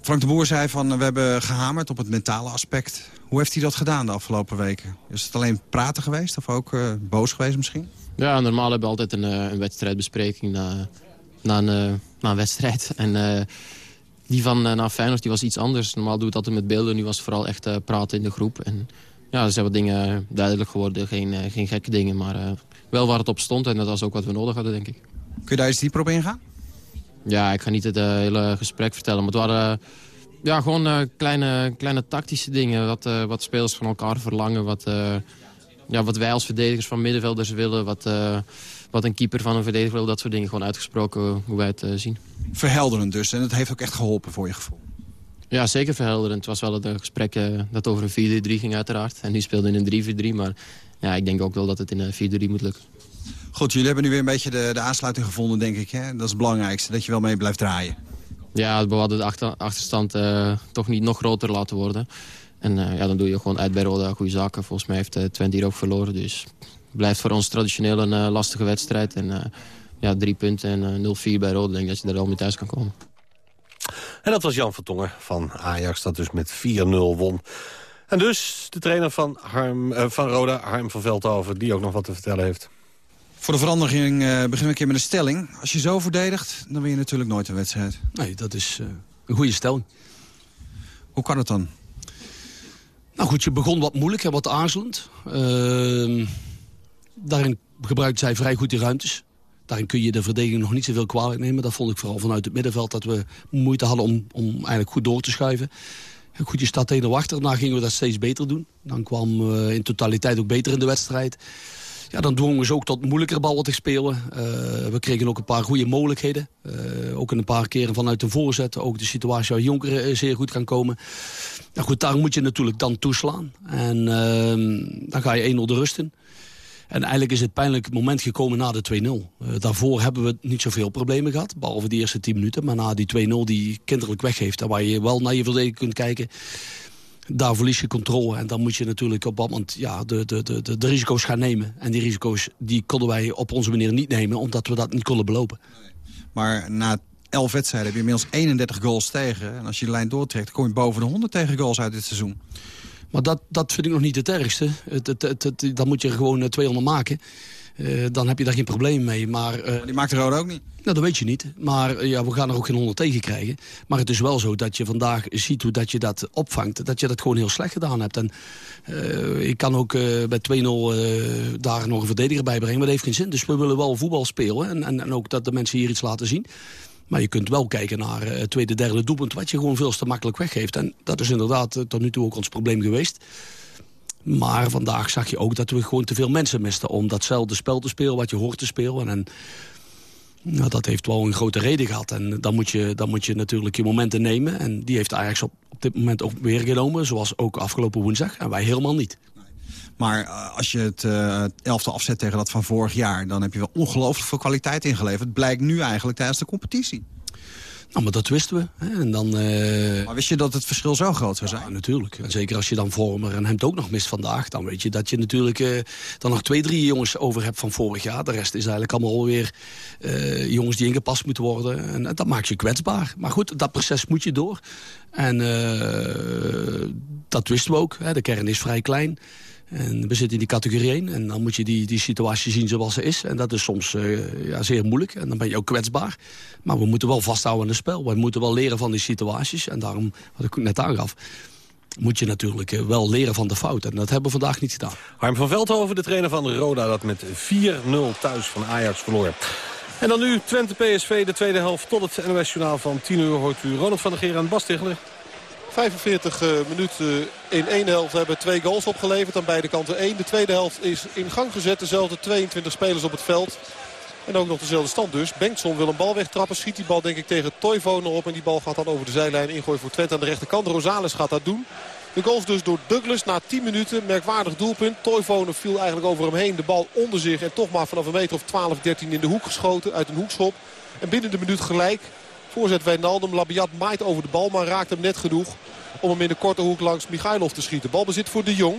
Frank de Boer zei van we hebben gehamerd op het mentale aspect. Hoe heeft hij dat gedaan de afgelopen weken? Is het alleen praten geweest of ook boos geweest misschien? Ja, normaal hebben we altijd een, een wedstrijdbespreking na, na, een, na een wedstrijd. En die van uh, Feyenoord die was iets anders. Normaal doen we dat met beelden. Nu was het vooral echt uh, praten in de groep. En ja, er zijn wat dingen duidelijk geworden. Geen, geen gekke dingen, maar wel waar het op stond. En dat was ook wat we nodig hadden, denk ik. Kun je daar eens dieper op ingaan? Ja, ik ga niet het hele gesprek vertellen. Maar het waren ja, gewoon kleine, kleine tactische dingen. Wat, wat spelers van elkaar verlangen. Wat, ja, wat wij als verdedigers van middenvelders willen. Wat wat een keeper van een verdediger wil. Dat soort dingen gewoon uitgesproken hoe wij het zien. Verhelderend dus. En het heeft ook echt geholpen voor je gevoel. Ja, zeker verhelderend. Het was wel een gesprek uh, dat over een 4-3 ging uiteraard. En nu speelde in een 3-4-3. Maar ja, ik denk ook wel dat het in een 4-3 moet lukken. Goed, jullie hebben nu weer een beetje de, de aansluiting gevonden, denk ik. Hè? Dat is het belangrijkste, dat je wel mee blijft draaien. Ja, we hadden de achter, achterstand uh, toch niet nog groter laten worden. En uh, ja, dan doe je gewoon uit bij Roda goede zaken. Volgens mij heeft Twente hier ook verloren. Dus blijft voor ons traditioneel een lastige wedstrijd. En ja, drie punten en uh, 0-4 bij Rode. denk dat je er al mee thuis kan komen. En dat was Jan Vertongen van Ajax, dat dus met 4-0 won. En dus de trainer van, Harm, van Roda, Harm van Veldhoven, die ook nog wat te vertellen heeft. Voor de verandering beginnen we een keer met een stelling. Als je zo verdedigt, dan win je natuurlijk nooit een wedstrijd. Nee, dat is een goede stelling. Hoe kan het dan? Nou goed, je begon wat moeilijk, en wat aarzelend. Uh, daarin gebruikte zij vrij goed die ruimtes. Daarin kun je de verdediging nog niet zoveel kwalijk nemen. Dat vond ik vooral vanuit het middenveld dat we moeite hadden om, om eigenlijk goed door te schuiven. Goed, je staat 1 achter. Daarna gingen we dat steeds beter doen. Dan kwam we in totaliteit ook beter in de wedstrijd. Ja, dan dwongen we ze ook tot moeilijker ballen te spelen. Uh, we kregen ook een paar goede mogelijkheden. Uh, ook een paar keren vanuit de voorzet. Ook de situatie waar Jonker zeer goed kan komen. Nou goed, daar moet je natuurlijk dan toeslaan. En uh, dan ga je 1-0 de rust in. En eigenlijk is het pijnlijk moment gekomen na de 2-0. Uh, daarvoor hebben we niet zoveel problemen gehad. Behalve de eerste 10 minuten. Maar na die 2-0 die kinderlijk weggeeft. Waar je wel naar je verdediging kunt kijken daar verlies je controle. En dan moet je natuurlijk op dat moment ja, de, de, de, de risico's gaan nemen. En die risico's die konden wij op onze manier niet nemen... omdat we dat niet konden belopen. Maar na elf wedstrijden heb je inmiddels 31 goals tegen. En als je de lijn doortrekt, kom je boven de 100 tegen goals uit dit seizoen. Maar dat, dat vind ik nog niet het ergste. Het, het, het, dan moet je gewoon 200 eh, maken. Uh, dan heb je daar geen probleem mee. Maar, uh, die maakt de rode ook niet? Nou, dat weet je niet. Maar uh, ja, we gaan er ook geen 100 tegen krijgen. Maar het is wel zo dat je vandaag ziet hoe dat je dat opvangt. Dat je dat gewoon heel slecht gedaan hebt. En ik kan ook bij 2-0 daar nog een verdediger bij brengen. Maar dat heeft geen zin. Dus we willen wel voetbal spelen. En, en, en ook dat de mensen hier iets laten zien. Maar je kunt wel kijken naar het tweede, derde doelpunt... wat je gewoon veel te makkelijk weggeeft. En dat is inderdaad tot nu toe ook ons probleem geweest. Maar vandaag zag je ook dat we gewoon te veel mensen misten... om datzelfde spel te spelen wat je hoort te spelen. En, nou, dat heeft wel een grote reden gehad. En dan moet je, dan moet je natuurlijk je momenten nemen. En die heeft Ajax op, op dit moment ook weer genomen. Zoals ook afgelopen woensdag. En wij helemaal niet. Maar uh, als je het uh, elftal afzet tegen dat van vorig jaar... dan heb je wel ongelooflijk veel kwaliteit ingeleverd. Blijkt nu eigenlijk tijdens de competitie. Nou, maar dat wisten we. Hè. En dan, uh... Maar wist je dat het verschil zo groot zou zijn? Ja, natuurlijk. En zeker als je dan Vormer en Hemd ook nog mist vandaag... dan weet je dat je natuurlijk uh, dan nog twee, drie jongens over hebt van vorig jaar. De rest is eigenlijk allemaal alweer uh, jongens die ingepast moeten worden. En, en, dat maakt je kwetsbaar. Maar goed, dat proces moet je door. En dat wisten we ook. Hè. De kern is vrij klein. En we zitten in die categorie 1. En dan moet je die, die situatie zien zoals ze is. En dat is soms uh, ja, zeer moeilijk. En dan ben je ook kwetsbaar. Maar we moeten wel vasthouden aan het spel. We moeten wel leren van die situaties. En daarom, wat ik net aangaf moet je natuurlijk uh, wel leren van de fout. En dat hebben we vandaag niet gedaan. Harm van Veldhoven, de trainer van Roda... dat met 4-0 thuis van Ajax verloor. En dan nu Twente PSV, de tweede helft tot het NOS-journaal van 10 uur... hoort u Ronald van der Geer en Bas Tichler. 45 uh, minuten in één helft hebben twee goals opgeleverd. Aan beide kanten één. De tweede helft is in gang gezet. Dezelfde 22 spelers op het veld. En ook nog dezelfde stand dus. Bengtson wil een bal wegtrappen. Schiet die bal denk ik tegen Toivonen op. En die bal gaat dan over de zijlijn ingooien voor Twente aan de rechterkant. Rosales gaat dat doen. De goals dus door Douglas na 10 minuten. Merkwaardig doelpunt. Toivonen viel eigenlijk over hem heen. De bal onder zich en toch maar vanaf een meter of 12, 13 in de hoek geschoten. Uit een hoekschop. En binnen de minuut gelijk Voorzet Wijnaldum. Labiat maait over de bal, maar raakt hem net genoeg om hem in de korte hoek langs Michailov te schieten. Balbezit voor De Jong.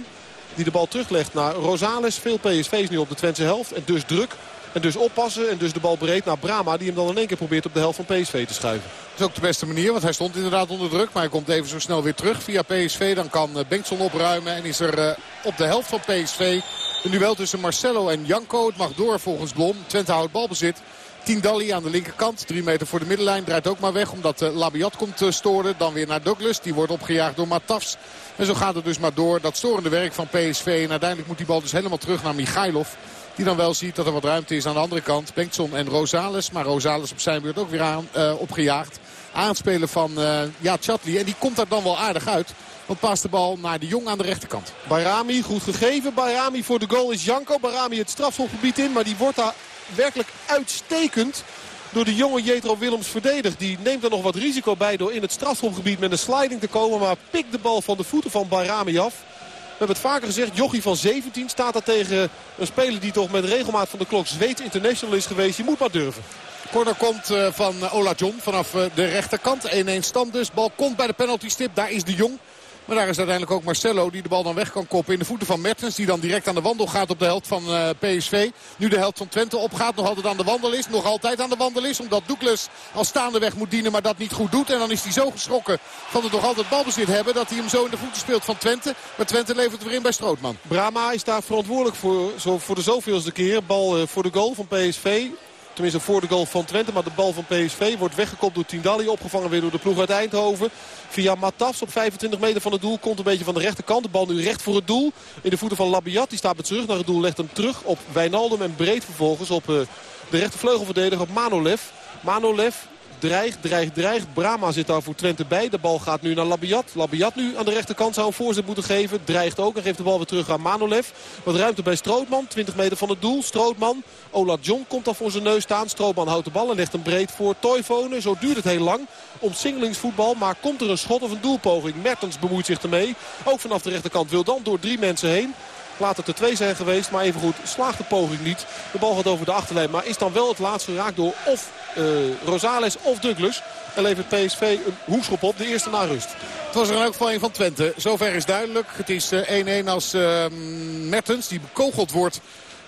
Die de bal teruglegt naar Rosales. Veel PSV's nu op de Twentse helft. En dus druk. En dus oppassen. En dus de bal breed naar Brama. Die hem dan in één keer probeert op de helft van PSV te schuiven. Dat is ook de beste manier. Want hij stond inderdaad onder druk. Maar hij komt even zo snel weer terug via PSV. Dan kan eh, Bengtson opruimen. En is er uh, op de helft van PSV een duel tussen Marcelo en Janko. Het mag door volgens Blom. Twente houdt balbezit. Tindalli aan de linkerkant. Drie meter voor de middenlijn. Draait ook maar weg omdat uh, Labiat komt te storen. Dan weer naar Douglas. Die wordt opgejaagd door Matafs. En zo gaat het dus maar door. Dat storende werk van PSV. En uiteindelijk moet die bal dus helemaal terug naar Michailov. Die dan wel ziet dat er wat ruimte is aan de andere kant. Bengtson en Rosales. Maar Rosales op zijn beurt ook weer aan, uh, opgejaagd. Aanspelen van uh, ja, Chatli. En die komt daar dan wel aardig uit. Want paast de bal naar de Jong aan de rechterkant. Barami goed gegeven. Barami voor de goal is Janko. Barami het strafschopgebied in. Maar die wordt daar werkelijk uitstekend door de jonge Jetro Willems verdedigd. Die neemt er nog wat risico bij door in het strafschopgebied met een sliding te komen. Maar pikt de bal van de voeten van Bayrami af. We hebben het vaker gezegd, Jochie van 17 staat daar tegen een speler die toch met regelmaat van de klok Zweeds international is geweest. Je moet maar durven. Corner komt eh, van Ola John vanaf eh, de rechterkant. 1-1 stand dus. Bal komt bij de penalty stip. Daar is de Jong. Maar daar is uiteindelijk ook Marcelo die de bal dan weg kan koppen in de voeten van Mertens. Die dan direct aan de wandel gaat op de helft van eh, PSV. Nu de helft van Twente opgaat. Nog altijd aan de wandel is. Nog altijd aan de wandel is. Omdat Douglas als staande weg moet dienen. Maar dat niet goed doet. En dan is hij zo geschrokken van het nog altijd balbezit hebben. Dat hij hem zo in de voeten speelt van Twente. Maar Twente levert weer in bij Strootman. Brama is daar verantwoordelijk voor, zo, voor de zoveelste keer. Bal uh, voor de goal van PSV. Tenminste voor de goal van Twente. Maar de bal van PSV wordt weggekopt door Tindalli. Opgevangen weer door de ploeg uit Eindhoven. Via Matas op 25 meter van het doel. Komt een beetje van de rechterkant. De bal nu recht voor het doel. In de voeten van Labiat. Die staat met terug naar het doel. Legt hem terug op Wijnaldum. En breed vervolgens op uh, de rechtervleugelverdediger op Manolev. Manolev dreigt, dreigt, dreigt. Brama zit daar voor Twente bij. De bal gaat nu naar Labiat. Labiat nu aan de rechterkant zou een voorzet moeten geven. Dreigt ook en geeft de bal weer terug aan Manolev. Wat ruimte bij Strootman. 20 meter van het doel. Strootman. Ola John komt dan voor zijn neus staan. Strootman houdt de bal en legt hem breed voor Toivonen. Zo duurt het heel lang. Omsingelingsvoetbal. Maar komt er een schot of een doelpoging. Mertens bemoeit zich ermee. Ook vanaf de rechterkant wil dan door drie mensen heen. Laat het er twee zijn geweest, maar evengoed slaagt de poging niet. De bal gaat over de achterlijn, maar is dan wel het laatste geraakt door of uh, Rosales of Douglas. En levert PSV een hoekschop op, de eerste na rust. Het was er ook van een Twente. Zover is duidelijk. Het is 1-1 uh, als uh, Mertens, die bekogeld wordt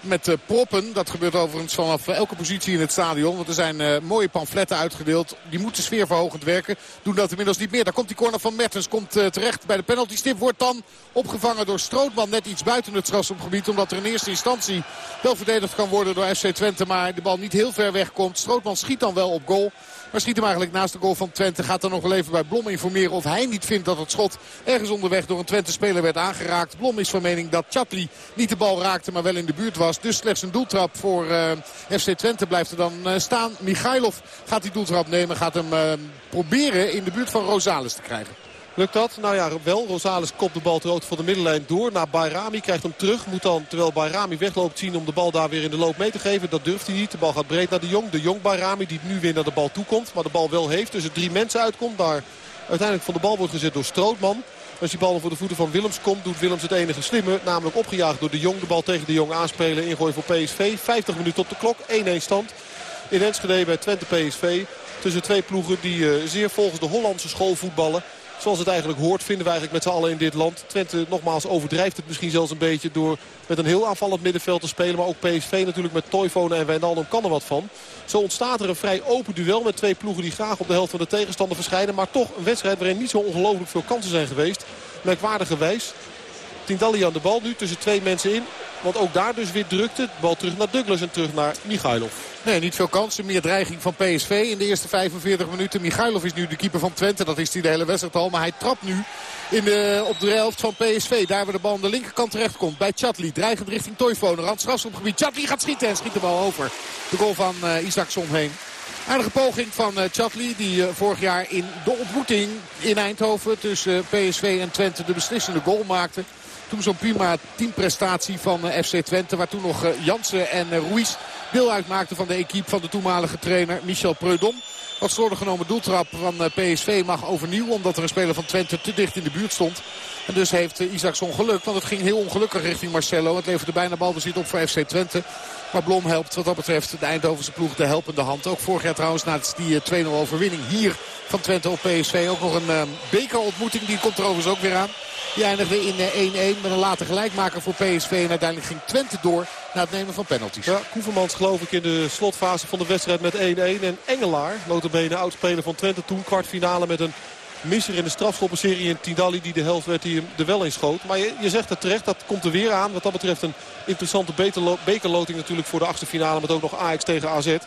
met uh, proppen. Dat gebeurt overigens vanaf elke positie in het stadion. Want er zijn uh, mooie pamfletten uitgedeeld. Die moeten sfeerverhogend werken. Doen dat inmiddels niet meer. Daar komt die corner van Mertens. Komt terecht bij de penalty stip. Wordt dan opgevangen door Strootman. Net iets buiten het strafschopgebied. Omdat er in eerste instantie wel verdedigd kan worden door FC Twente. Maar de bal niet heel ver weg komt. Strootman schiet dan wel op goal. Maar schiet hem eigenlijk naast de goal van Twente. Gaat dan nog wel even bij Blom informeren of hij niet vindt dat het schot ergens onderweg door een Twente-speler werd aangeraakt. Blom is van mening dat Chatli niet de bal raakte, maar wel in de buurt was. Dus slechts een doeltrap voor uh, FC Twente blijft er dan uh, staan. Michailov gaat die doeltrap nemen. Gaat hem uh, proberen in de buurt van Rosales te krijgen. Lukt dat? Nou ja, wel. Rosales kopt de bal te rood voor de middenlijn door naar Bayrami. Krijgt hem terug. Moet dan, terwijl Bayrami wegloopt, zien om de bal daar weer in de loop mee te geven. Dat durft hij niet. De bal gaat breed naar de Jong. De Jong Bayrami die nu weer naar de bal toe komt. Maar de bal wel heeft. Dus er drie mensen uitkomt. Daar uiteindelijk van de bal wordt gezet door Strootman. Als die bal voor de voeten van Willems komt, doet Willems het enige slimme. Namelijk opgejaagd door de Jong. De bal tegen de Jong aanspelen. Ingooi voor PSV. 50 minuten op de klok. 1-1 stand. In Enschede bij Twente PSV. Tussen twee ploegen die uh, zeer volgens de Hollandse school voetballen. Zoals het eigenlijk hoort vinden we eigenlijk met z'n allen in dit land. Twente nogmaals overdrijft het misschien zelfs een beetje door met een heel aanvallend middenveld te spelen. Maar ook PSV natuurlijk met Toivonen en Wijnaldum kan er wat van. Zo ontstaat er een vrij open duel met twee ploegen die graag op de helft van de tegenstander verschijnen. Maar toch een wedstrijd waarin niet zo ongelooflijk veel kansen zijn geweest. Merkwaardigerwijs. Tindalli aan de bal nu tussen twee mensen in. Want ook daar dus weer drukte. Bal terug naar Douglas en terug naar Michailov. Nee, niet veel kansen. Meer dreiging van PSV in de eerste 45 minuten. Michailov is nu de keeper van Twente. Dat is hij de hele wedstrijd al. Maar hij trapt nu in de, op de helft van PSV. Daar waar de bal aan de linkerkant terecht komt. Bij Chatli. Dreigend richting Toivonen. Rand strafschopgebied. Chatli gaat schieten en schiet de bal over. De goal van uh, Isaacson heen. Aardige poging van uh, Chatli. Die uh, vorig jaar in de ontmoeting in Eindhoven tussen PSV en Twente de beslissende goal maakte. Toen zo'n prima teamprestatie van FC Twente. Waar toen nog Jansen en Ruiz deel uitmaakten van de equipe van de toenmalige trainer Michel Preudom. Wat slordig genomen doeltrap van PSV mag overnieuw. Omdat er een speler van Twente te dicht in de buurt stond. En dus heeft Isaacson geluk. Want het ging heel ongelukkig richting Marcelo. Het leverde bijna balbezit op voor FC Twente. Maar Blom helpt wat dat betreft de Eindhovense ploeg de helpende hand. Ook vorig jaar trouwens na die 2-0 overwinning hier van Twente op PSV. Ook nog een uh, bekerontmoeting. Die komt er overigens ook weer aan. Die eindigde in 1-1 met een later gelijkmaker voor PSV. En uiteindelijk ging Twente door na het nemen van penalties. Ja, Koevermans geloof ik in de slotfase van de wedstrijd met 1-1. En Engelaar, notabene oudspeler van Twente toen kwartfinale met een misser in de strafschoppenserie in Tindalli die de helft werd die hem er wel in schoot. Maar je, je zegt het terecht, dat komt er weer aan. Wat dat betreft een interessante bekerloting natuurlijk voor de achtste finale. Met ook nog Ajax tegen AZ.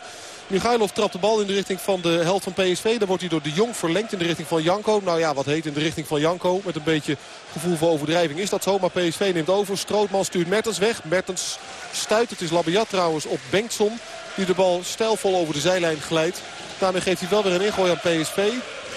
Michailov trapt de bal in de richting van de helft van PSV. Dan wordt hij door de Jong verlengd in de richting van Janko. Nou ja, wat heet in de richting van Janko. Met een beetje gevoel voor overdrijving is dat zo. Maar PSV neemt over. Strootman stuurt Mertens weg. Mertens stuit. Het is Labiat trouwens op Bengtson. Die de bal stijlvol over de zijlijn glijdt. Daarmee geeft hij wel weer een ingooi aan PSV.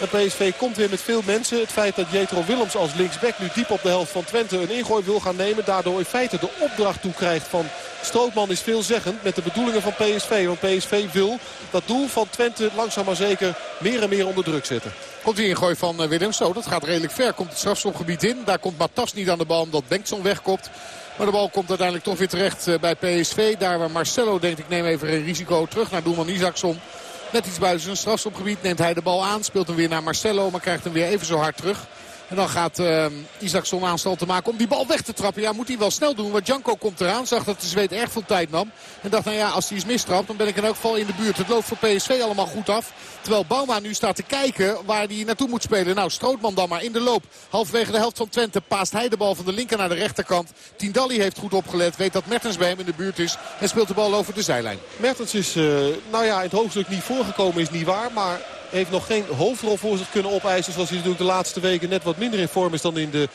En PSV komt weer met veel mensen. Het feit dat Jetro Willems als linksback nu diep op de helft van Twente een ingooi wil gaan nemen. Daardoor in feite de opdracht toe krijgt van Strootman is veelzeggend met de bedoelingen van PSV. Want PSV wil dat doel van Twente langzaam maar zeker meer en meer onder druk zetten. Komt die ingooi van Willems. Zo, dat gaat redelijk ver. Komt het strafschopgebied in. Daar komt Matas niet aan de bal omdat Bengtson wegkomt. Maar de bal komt uiteindelijk toch weer terecht bij PSV. Daar waar Marcelo denkt ik neem even een risico terug naar doelman Isaacson. Net iets buiten zijn strafschopgebied neemt hij de bal aan. Speelt hem weer naar Marcelo, maar krijgt hem weer even zo hard terug. En dan gaat uh, Isaacson aanstal te maken om die bal weg te trappen. Ja, moet hij wel snel doen. Want Janko komt eraan. Zag dat de Zweed erg veel tijd nam. En dacht, nou ja, als hij is mistrapt, dan ben ik in elk geval in de buurt. Het loopt voor PSV allemaal goed af. Terwijl Bauma nu staat te kijken waar hij naartoe moet spelen. Nou, Strootman dan maar in de loop. Halfwege de helft van Twente paast hij de bal van de linker naar de rechterkant. Tindalli heeft goed opgelet. Weet dat Mertens bij hem in de buurt is. En speelt de bal over de zijlijn. Mertens is, uh, nou ja, het hoofdstuk niet voorgekomen is niet waar. Maar heeft nog geen hoofdrol voor zich kunnen opeisen. Zoals hij natuurlijk de laatste weken net wat minder in vorm is dan in de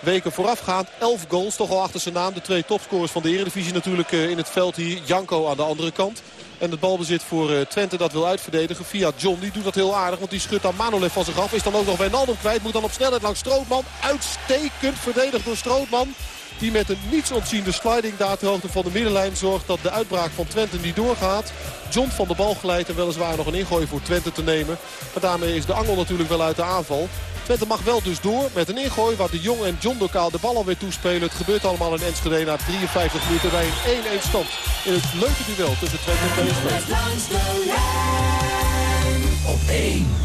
weken voorafgaand. 11 goals, toch al achter zijn naam. De twee topscorers van de Eredivisie natuurlijk in het veld hier. Janko aan de andere kant. En het balbezit voor Twente dat wil uitverdedigen via John. Die doet dat heel aardig, want die schudt dan Manolev van zich af. Is dan ook nog Wijnaldum kwijt. Moet dan op snelheid langs Strootman. Uitstekend verdedigd door Strootman. Die met een niets ontziende sliding daar hoogte van de middenlijn zorgt dat de uitbraak van Twente niet doorgaat. John van de bal geleid en weliswaar nog een ingooi voor Twente te nemen. Maar daarmee is de angel natuurlijk wel uit de aanval. Twente mag wel dus door met een ingooi waar de Jong en John Dokaal de bal alweer toespelen. Het gebeurt allemaal in Enschede na 53 minuten bij een 1-1 stand. In het leuke duel tussen Twente en PSV. Op 1.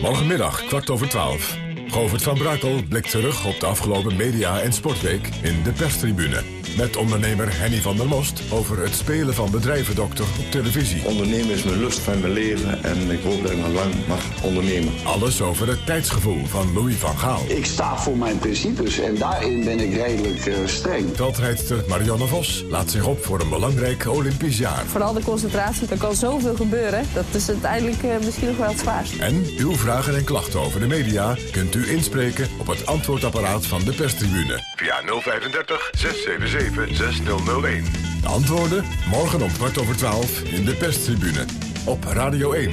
Morgenmiddag, kwart over 12. Govert van Brakel blikt terug op de afgelopen media- en sportweek in de perstribune. Met ondernemer Henny van der Most over het spelen van bedrijvendokter op televisie. Ondernemen is mijn lust van mijn leven en ik hoop dat ik nog lang mag ondernemen. Alles over het tijdsgevoel van Louis van Gaal. Ik sta voor mijn principes en daarin ben ik redelijk uh, streng. Veldrijdster Marianne Vos laat zich op voor een belangrijk Olympisch jaar. Vooral de concentratie, er kan zoveel gebeuren. Dat is uiteindelijk uh, misschien nog wel het zwaarst. En uw vragen en klachten over de media kunt u inspreken op het antwoordapparaat van de perstribune. Via 035 677 6001. De antwoorden morgen om kwart over twaalf in de perstribune. Op Radio 1.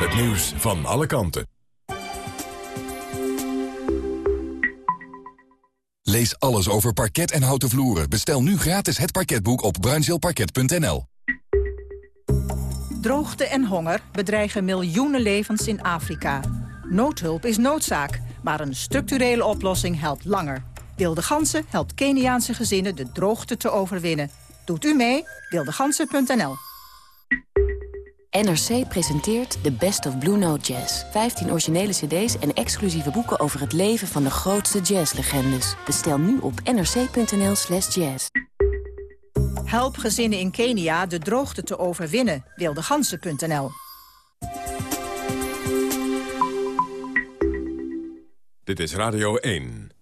Het nieuws van alle kanten. Lees alles over parket en houten vloeren. Bestel nu gratis het parketboek op bruinzeelparket.nl. Droogte en honger bedreigen miljoenen levens in Afrika. Noodhulp is noodzaak, maar een structurele oplossing helpt langer. Wilde Gansen helpt Keniaanse gezinnen de droogte te overwinnen. Doet u mee? Wildegansen.nl NRC presenteert The Best of Blue Note Jazz. 15 originele cd's en exclusieve boeken over het leven van de grootste jazzlegendes. Bestel nu op nrc.nl slash jazz. Help gezinnen in Kenia de droogte te overwinnen. Wildegansen.nl Dit is Radio 1.